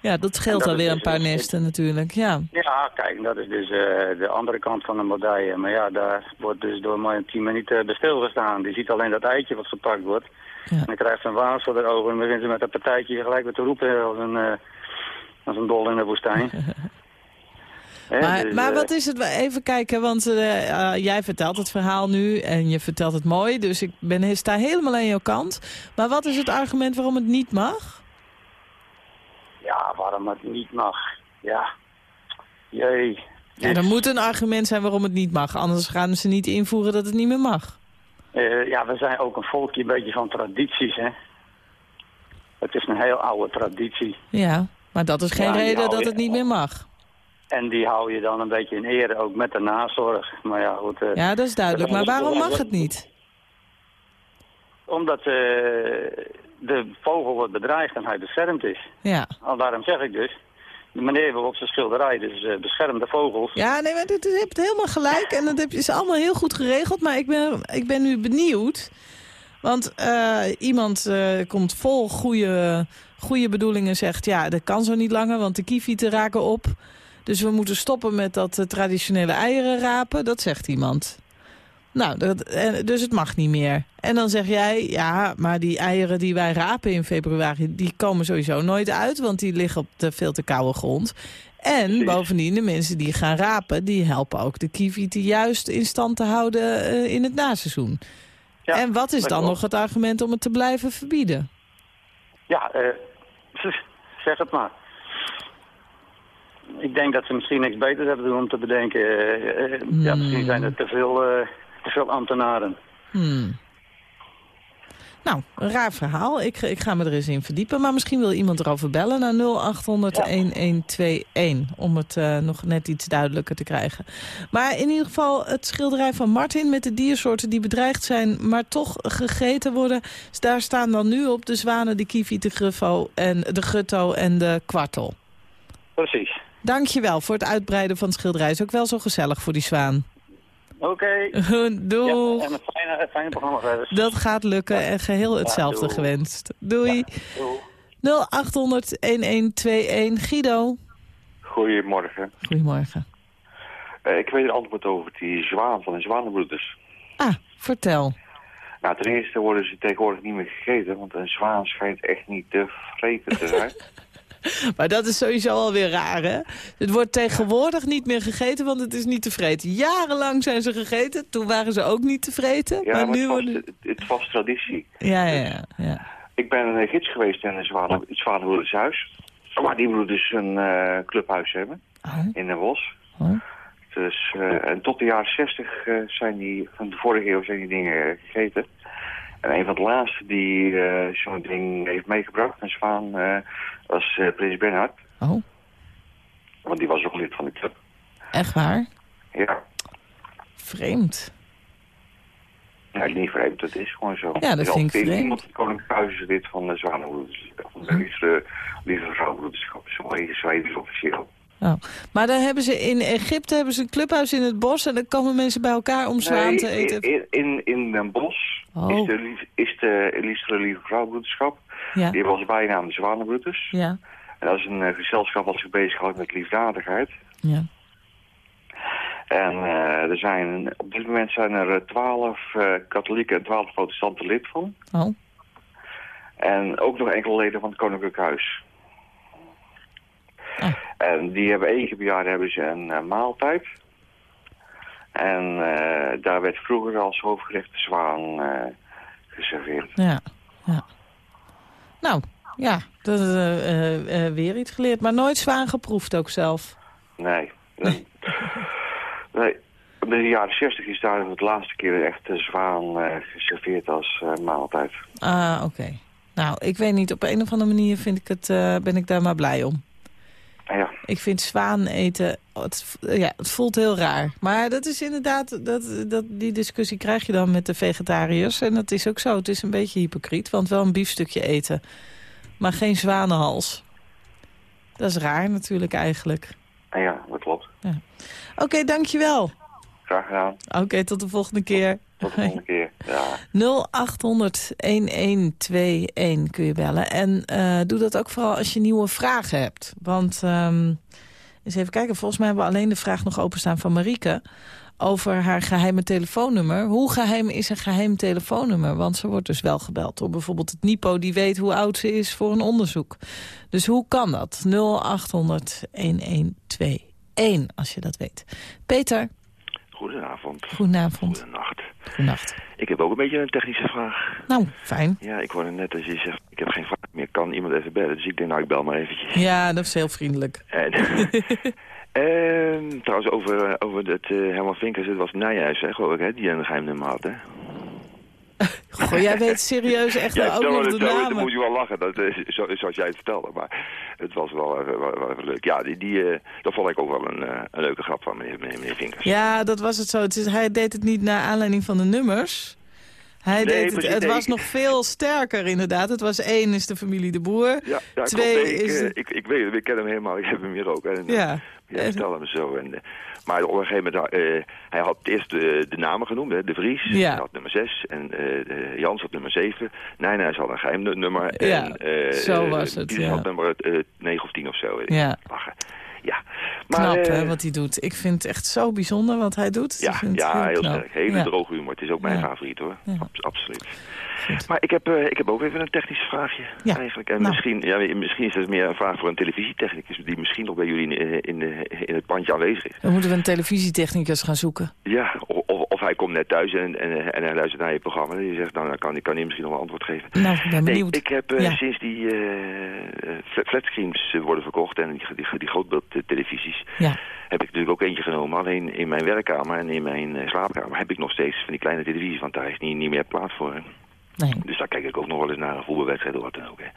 Ja, dat scheelt alweer een dus paar een- nesten natuurlijk, ja. Ja, kijk, dat is dus eh, de andere kant van de medaille. Maar ja, daar wordt dus door mijn team niet uh, bij stilgestaan. Die ziet alleen dat eitje wat gepakt wordt. Ja. En dan krijgt ze een waas voor de ogen en begint ze met dat partijtje gelijk weer te roepen als een, eh, als een dol in de woestijn. Maar, dus, maar eh, wat is het, even kijken, want eh, eh, jij vertelt het verhaal nu en je vertelt het mooi. Dus ik ben, sta helemaal aan jouw kant. Maar wat is het argument waarom het niet mag? Ja, waarom het niet mag. Ja, jee. Ja, er moet een argument zijn waarom het niet mag. Anders gaan ze niet invoeren dat het niet meer mag. Eh, ja, we zijn ook een volkje een beetje van tradities, hè. Het is een heel oude traditie. Ja, maar dat is geen Ja, reden dat je- het niet meer mag. En die hou je dan een beetje in ere, ook met de nazorg. Maar ja, goed. eh, Ja, dat is duidelijk. Maar waarom mag het niet? Omdat eh, de vogel wordt bedreigd en hij beschermd is. Ja. Al daarom zeg ik dus. De meneer wil op zijn schilderij dus eh, beschermde vogels. Ja, nee, maar dit, je hebt helemaal gelijk. En dat heb is allemaal heel goed geregeld. Maar ik ben, ik ben nu benieuwd. Want eh, iemand eh, komt vol goede, goede bedoelingen zegt... ja, dat kan zo niet langer, want de kievieten raken op. Dus we moeten stoppen met dat traditionele eieren rapen. Dat zegt iemand. Nou, dat, eh, dus het mag niet meer. En dan zeg jij, ja, maar die eieren die wij rapen in februari... die komen sowieso nooit uit, want die liggen op de veel te koude grond. En bovendien, de mensen die gaan rapen... die helpen ook de kievieten juist in stand te houden eh, in het naseizoen. Ja, en wat is dan klopt. nog het argument om het te blijven verbieden? Ja, eh, zeg het maar. Ik denk dat ze misschien niks beters hebben doen om te bedenken. Ja, Hmm. misschien zijn er te veel, te veel ambtenaren. Hmm. Nou, een raar verhaal. Ik, ik ga me er eens in verdiepen. Maar misschien wil iemand erover bellen naar 0800-1121... om het eh, nog net iets duidelijker te krijgen. Maar in ieder geval het schilderij van Martin... met de diersoorten die bedreigd zijn, maar toch gegeten worden... daar staan dan nu op de zwanen, de kievit, de gruffo... en de gutto en de kwartel. Precies. Dankjewel voor het uitbreiden van het schilderij. Is ook wel zo gezellig voor die zwaan. Oké. Doeg. Ja, en een fijne, fijne programma verder. Dat gaat lukken en geheel hetzelfde doei. gewenst. Doei. Doei. 0800-1121. Guido. Goedemorgen. Goedemorgen. Eh, ik weet een antwoord over die zwaan van de zwanenbroeders. Ah, vertel. Nou, ten eerste worden ze tegenwoordig niet meer gegeten, want een zwaan schijnt echt niet te vreten te zijn. Maar dat is sowieso alweer raar, hè? Het wordt tegenwoordig niet meer gegeten, want het is niet te vreten. Jarenlang zijn ze gegeten, toen waren ze ook niet te vreten. Ja, maar, maar nu het, was, worden... het, was traditie. Ja, ja, ja. ja. Ik ben een gids geweest in het zwanenbroedershuis. Waar die broeders een eh, clubhuis hebben, Oh, in Den Bosch. oh. Dus, eh, en tot de jaren 60 eh, zijn die, van de vorige eeuw zijn die dingen eh, gegeten. En een van de laatste die eh, zo'n ding heeft meegebracht, een zwaan, eh, was eh, Prins Bernhard. oh, Want die was ook lid van de club. echt waar? Ja, Vreemd. ja niet vreemd, dat is gewoon zo. Ja, dat is vind ik vreemd. Iemand van Koninklijk Huis is lid van de Zwanenbroeders, van de lieve, lieve vrouwbroederschap. Zo heet Zweden officieel. Oh. Maar dan hebben ze in Egypte hebben ze een clubhuis in het bos... en dan komen mensen bij elkaar om zwaan te eten. in, in, in Den Bosch Oh. is de, is de Liefste Lieve Vrouwbroederschap. Ja, Die was bijnaam de Zwanenbroeders. ja, En dat is een eh, gezelschap wat zich bezighoudt met liefdadigheid. ja. En eh, er zijn, op dit moment zijn er twaalf eh katholieken en twaalf protestanten lid van. Oh, En ook nog enkele leden van het Koninklijk Huis. Ah. En die hebben één keer per jaar hebben ze een eh, maaltijd. En eh, daar werd vroeger als hoofdgerecht de zwaan eh, geserveerd. ja, ja. Nou, ja, dat is weer iets geleerd. Maar nooit zwaan geproefd ook zelf. Nee. nee. nee. In de jaren 60 is daar voor de laatste keer echt de zwaan geserveerd als maaltijd. Ah, oké. Nou, ik weet niet, op een of andere manier vind ik het, ben ik daar maar blij om. En ja, Ik vind zwaan eten, het, ja, het voelt heel raar. Maar dat is inderdaad, dat, dat, die discussie krijg je dan met de vegetariërs. En dat is ook zo, het is een beetje hypocriet. Want wel een biefstukje eten, maar geen zwanenhals. Dat is raar natuurlijk eigenlijk. en ja, dat klopt. Oké, dankjewel. Graag gedaan. Oké, tot de volgende keer. Tot de volgende keer. Ja. 0800-1121 kun je bellen. En eh, doe dat ook vooral als je nieuwe vragen hebt. Want, ehm, eens even kijken, volgens mij hebben we alleen de vraag nog openstaan van Marieke... over haar geheime telefoonnummer. Hoe geheim is een geheim telefoonnummer? Want ze wordt dus wel gebeld door bijvoorbeeld het NIPO... die weet hoe oud ze is voor een onderzoek. Dus hoe kan dat? 0800-1121, als je dat weet. Peter, Goedenavond. goedenavond. Goedenacht. Goedenacht. Ik heb ook een beetje een technische vraag. Nou, fijn. Ja, ik hoorde net als je zegt, ik heb geen vraag meer. Kan iemand even bellen? Dus ik denk, nou, ik bel maar eventjes. Ja, dat is heel vriendelijk. En, Ehm, trouwens, over, eh, over dat eh, Herman Vinkers, het was Nijhuis, hè, geloof ik, hè, die een geheimnummer had, hè? Goh, jij weet serieus echt wel ook nog de me- Dan namen. moet je wel lachen, dat, is zo, zoals jij het vertelde. Maar het was wel, even- wel, leuk. Ja, die, die, eh, dat vond ik ook wel een, eh, een leuke grap van meneer, meneer, Vinkers. Ja, dat was het zo. Het is, hij deed het niet naar aanleiding van de nummers. Hij Nee, deed het, het was ik- nog veel sterker inderdaad. Het was één is de familie de Boer. Ja, ja Twee ik, is eh, ik, ik weet het, ik ken hem helemaal. Ik heb hem hier ook. En, eh, Ja. Ja, vertel hem zo. En, eh, maar op een gegeven moment, eh, hij had eerst eh, de namen genoemd, hè, De Vries. Ja. Had nummer 6 en eh, Jans had nummer 7. Nijnhuis had een geheim nu- nummer. Ja, en, zo was het, Pieters ja. had nummer eh 9 of 10 of zo. Ja. Lachen. Ja. Maar, Knap, hè, wat hij doet. Ik vind het echt zo bijzonder wat hij doet. ja, ja, heel knap. sterk. Hele droge humor. Het is ook mijn favoriet hoor. Abs- absoluut. Maar ik heb, eh, ik heb ook even een technisch vraagje Ja. eigenlijk. En Nou. misschien, ja, misschien is het meer een vraag voor een televisietechnicus... die misschien nog bij jullie in, in, in, in het pandje aanwezig is. Dan moeten we een televisietechnicus gaan zoeken. Ja, of, of, hij komt net thuis en, en, en hij luistert naar je programma. En je zegt, nou, dan kan, kan hij misschien nog een antwoord geven. Nou, ik ben Nee, benieuwd. ik heb eh, Ja. sinds die eh, flat- flatscreens eh, worden verkocht en die, die, die grootbeeldtelevisies... Ja. heb ik natuurlijk ook eentje genomen. Alleen in mijn werkkamer en in mijn eh, slaapkamer heb ik nog steeds van die kleine televisies. Want daar is niet, niet meer plaats voor. Nee. Dus daar kijk ik ook nog wel eens naar een voetbalwedstrijd of wat dan. Hè.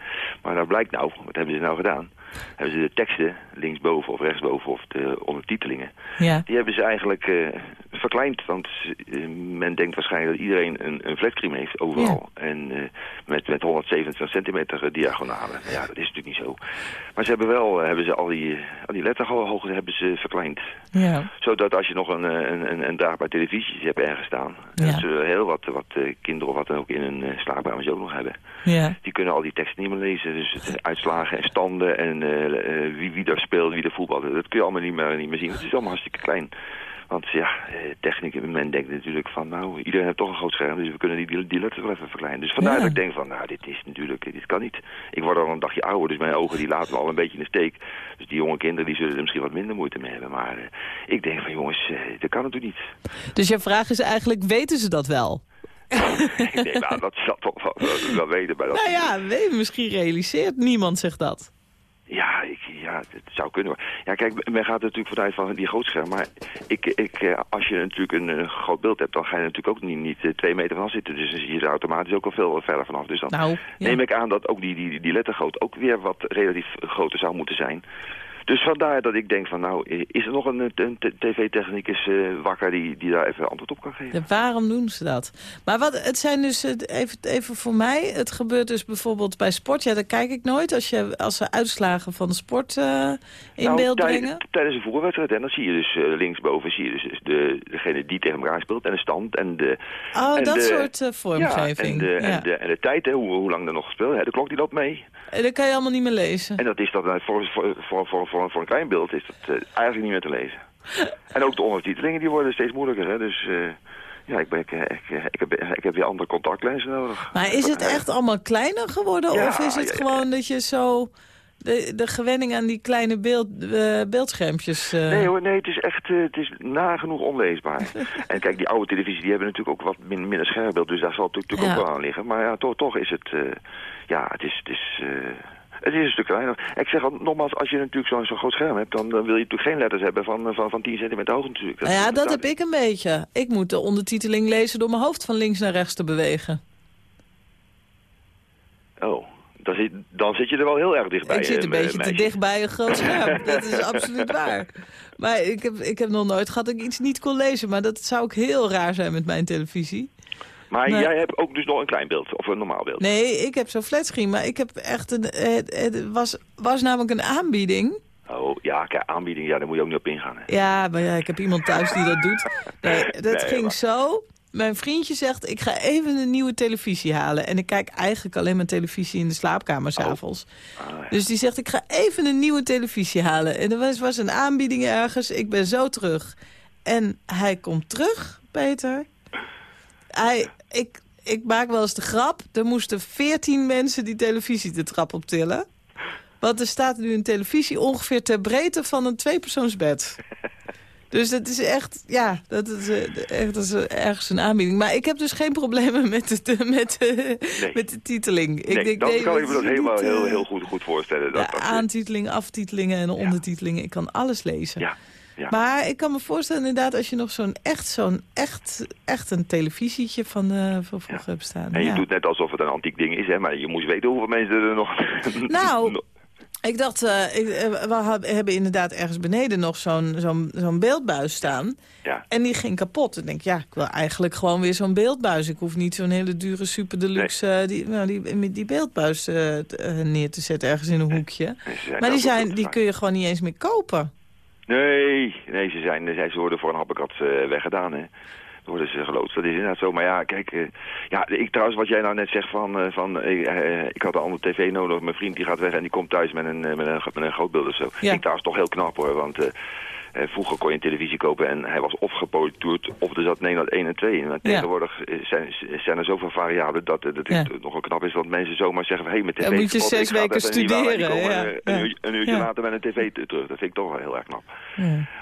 Maar nou blijkt nou, wat hebben ze nou gedaan? Hebben ze de teksten linksboven of rechtsboven of de ondertitelingen... Ja. Die hebben ze eigenlijk eh, verkleind. Want eh, men denkt waarschijnlijk dat iedereen een, een heeft overal. En eh, met, met 127 centimeter diagonalen. Ja, dat is natuurlijk niet zo. Maar ze hebben wel hebben ze al die, al die letterhoogte hebben ze verkleind. Ja. Zodat als je nog een, een, een, een draagbaar televisie hebt ergens staan. Ja. dat zullen heel wat, wat kinderen of wat dan ook in een slaapkamer ook nog hebben. Ja. Die kunnen al die teksten niet meer lezen. Dus uitslagen en standen en eh, eh, wie, wie daar speelt, wie er voetbalt. Dat kun je allemaal niet meer, niet meer zien. Het is allemaal hartstikke klein. Want ja, eh, techniek, men denkt natuurlijk van, nou, iedereen heeft toch een groot scherm, dus we kunnen die, die, letters wel even verkleinen. Dus vandaar Ja. dat ik denk van, nou, dit is natuurlijk, dit kan niet. Ik word al een dagje ouder, dus mijn ogen die laten me al een beetje in de steek. Dus die jonge kinderen, die zullen er misschien wat minder moeite mee hebben. Maar ik denk van, jongens, dat kan natuurlijk niet. Dus je vraag is eigenlijk, weten ze dat wel? denk, nou, dat zal toch wel, wel, wel weten bij dat. Nou ja, weet, misschien realiseert niemand zich dat. Ja, ik, ja, het zou kunnen. Ja, kijk, men gaat er natuurlijk vanuit van die grootscherm. Maar ik, ik, eh, als je natuurlijk een, groot beeld hebt, dan ga je natuurlijk ook niet, niet eh, twee meter vanaf zitten. Dus dan zie je er automatisch ook al veel verder vanaf. Dus dan Nou, ja. neem ik aan dat ook die, die, die lettergroot ook weer wat relatief groter zou moeten zijn. Dus vandaar dat ik denk van, nou, is er nog een, een tv-technicus eh, wakker die, die daar even antwoord op kan geven? Ja, waarom doen ze dat? Maar wat, het zijn dus, eh, even, even voor mij, het gebeurt dus bijvoorbeeld bij sport. Ja, daar kijk ik nooit. Als, je, als ze uitslagen van de sport eh, in Nou, beeld brengen. Tijdens een voetbalwedstrijd, en dan zie je dus linksboven zie je dus de, degene die tegen elkaar speelt en de stand en de... Oh, en dat de- soort Ja, vormgeving. en de, Ja. En, de, en de tijd, hè, hoe, hoe lang er nog gespeeld hè, De klok die loopt mee. En dat kan je allemaal niet meer lezen. En dat is dat, voor, voor, voor, voor, voor, voor een klein beeld is dat eh, eigenlijk niet meer te lezen. En ook de ondertitelingen die worden steeds moeilijker. Hè, dus eh, ja, ik, ben, ik, ik, ik, heb, ik heb weer andere contactlenzen nodig. Maar is het Eh, echt allemaal kleiner geworden? Ja, of is het ja, gewoon dat je zo... De, de gewenning aan die kleine beeld, eh, beeldschermpjes... eh, Nee hoor, nee, het is echt eh, het is nagenoeg onleesbaar. en kijk, die oude televisie die hebben natuurlijk ook wat min- minder scherpbeeld, dus daar zal het natuurlijk Ja. ook wel aan liggen. Maar ja, toch, toch is het, eh, ja, het is, het is, eh, het is een stuk kleiner. Ik zeg al, nogmaals, als je natuurlijk zo'n zo'n groot scherm hebt, dan, dan wil je natuurlijk geen letters hebben van, van, van 10 centimeter hoog natuurlijk. Nou ja, dat heb ik een beetje. Ik moet de ondertiteling lezen door mijn hoofd van links naar rechts te bewegen. Oh, dan zit, dan zit je er wel heel erg dichtbij. ik zit eh, een beetje te meisje. dicht bij een groot scherm. dat is absoluut waar. Maar ik heb, ik heb nog nooit gehad dat ik iets niet kon lezen. Maar dat zou ook heel raar zijn met mijn televisie. Maar Nee. jij hebt ook dus nog een klein beeld, of een normaal beeld. Nee, ik heb zo'n flatscreen. Maar ik heb echt een... Het, het was, was namelijk een aanbieding. Oh, ja, kijk, aanbieding, ja, daar moet je ook niet op ingaan. Hè. Ja, maar ja, ik heb iemand thuis die dat doet. Nee, dat Nee, ging maar- zo. mijn vriendje zegt, ik ga even een nieuwe televisie halen. En ik kijk eigenlijk alleen maar televisie in de slaapkamer s'avonds. Ah, Dus die zegt, ik ga even een nieuwe televisie halen. En er was, was een aanbieding ergens, ik ben zo terug. En hij komt terug, Peter. Hij, ik, ik maak wel eens de grap, er moesten veertien mensen die televisie de trap optillen. Want er staat nu een televisie ongeveer ter breedte van een tweepersoonsbed. Dus dat is echt, ja, dat is, eh, echt, dat is eh, ergens een aanbieding. Maar ik heb dus geen problemen met de, met de, Nee. met de titeling. Ik nee, denk, dat nee, kan ik me dat helemaal niet, eh, heel, heel goed, goed voorstellen. Dat, de dat, aantiteling, aftitelingen en de ondertitelingen. Ik kan alles lezen. Ja, ja. Maar ik kan me voorstellen inderdaad als je nog zo'n echt, zo'n echt, echt een televisietje van, eh van vroeger hebt staan. En je ja. doet net alsof het een antiek ding is, hè, maar je moest weten hoeveel mensen er nog... Nou, ik dacht, eh, ik, eh, we hebben inderdaad ergens beneden nog zo'n zo'n zo'n beeldbuis staan. Ja. En die ging kapot. Ik denk, ja, ik wil eigenlijk gewoon weer zo'n beeldbuis. Ik hoef niet zo'n hele dure super deluxe die, nou, die, die beeldbuis neer te zetten ergens in een hoekje. Maar die, zijn, die kun je gewoon niet eens meer kopen. Nee, nee, ze, zijn, ze ze worden voor een happekat eh, weggedaan, hè. Dan worden ze geloodst. Dat is inderdaad zo. Maar ja, kijk, eh, ja, ik trouwens, wat jij nou net zegt van, eh, van ik had een andere tv nodig. Mijn vriend die gaat weg en die komt thuis met een, met een, met een grootbeeld of zo. Ja. Ik trouwens toch heel knap hoor, want vroeger kon je een televisie kopen en hij was of gepolitoerd of er zat Nederland 1 en 2 in. Maar tegenwoordig eh, zijn, zijn er zoveel variabelen dat, eh, dat het nogal knap is dat mensen zomaar zeggen, hé, hey, mijn tv Dan moet je zes weken studeren, eh, Een, uurtje later met een tv te- terug. Dat vind ik toch wel heel erg knap.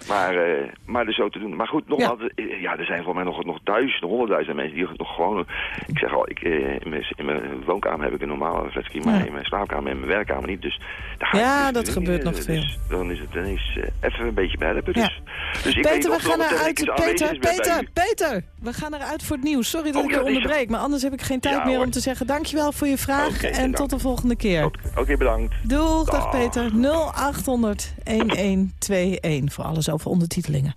Maar, eh, maar dus zo te doen. Maar goed, nogmaals, eh, ja. er zijn voor mij nog, nog duizenden, honderdduizenden mensen die nog gewoon... Ik zeg al, ik, eh, in, mijn, woonkamer heb ik een normale flatscreen, maar in mijn slaapkamer en mijn werkkamer niet. Dus daar ga Ja, dus dat gebeurt eh, nog dus veel. Dan is het ineens eh, even een beetje Dus, dus ik Peter, we gaan eruit. Peter, Peter. Peter. We gaan eruit voor het nieuws. Sorry dat Oh, ik je onderbreek, maar anders heb ik geen tijd Ja, meer hoor. om te zeggen dankjewel voor je vraag. En bedankt. tot de volgende keer. Oké, Oké, bedankt. Doeg, dag Dag. Peter. 0800 1121 voor alles over ondertitelingen.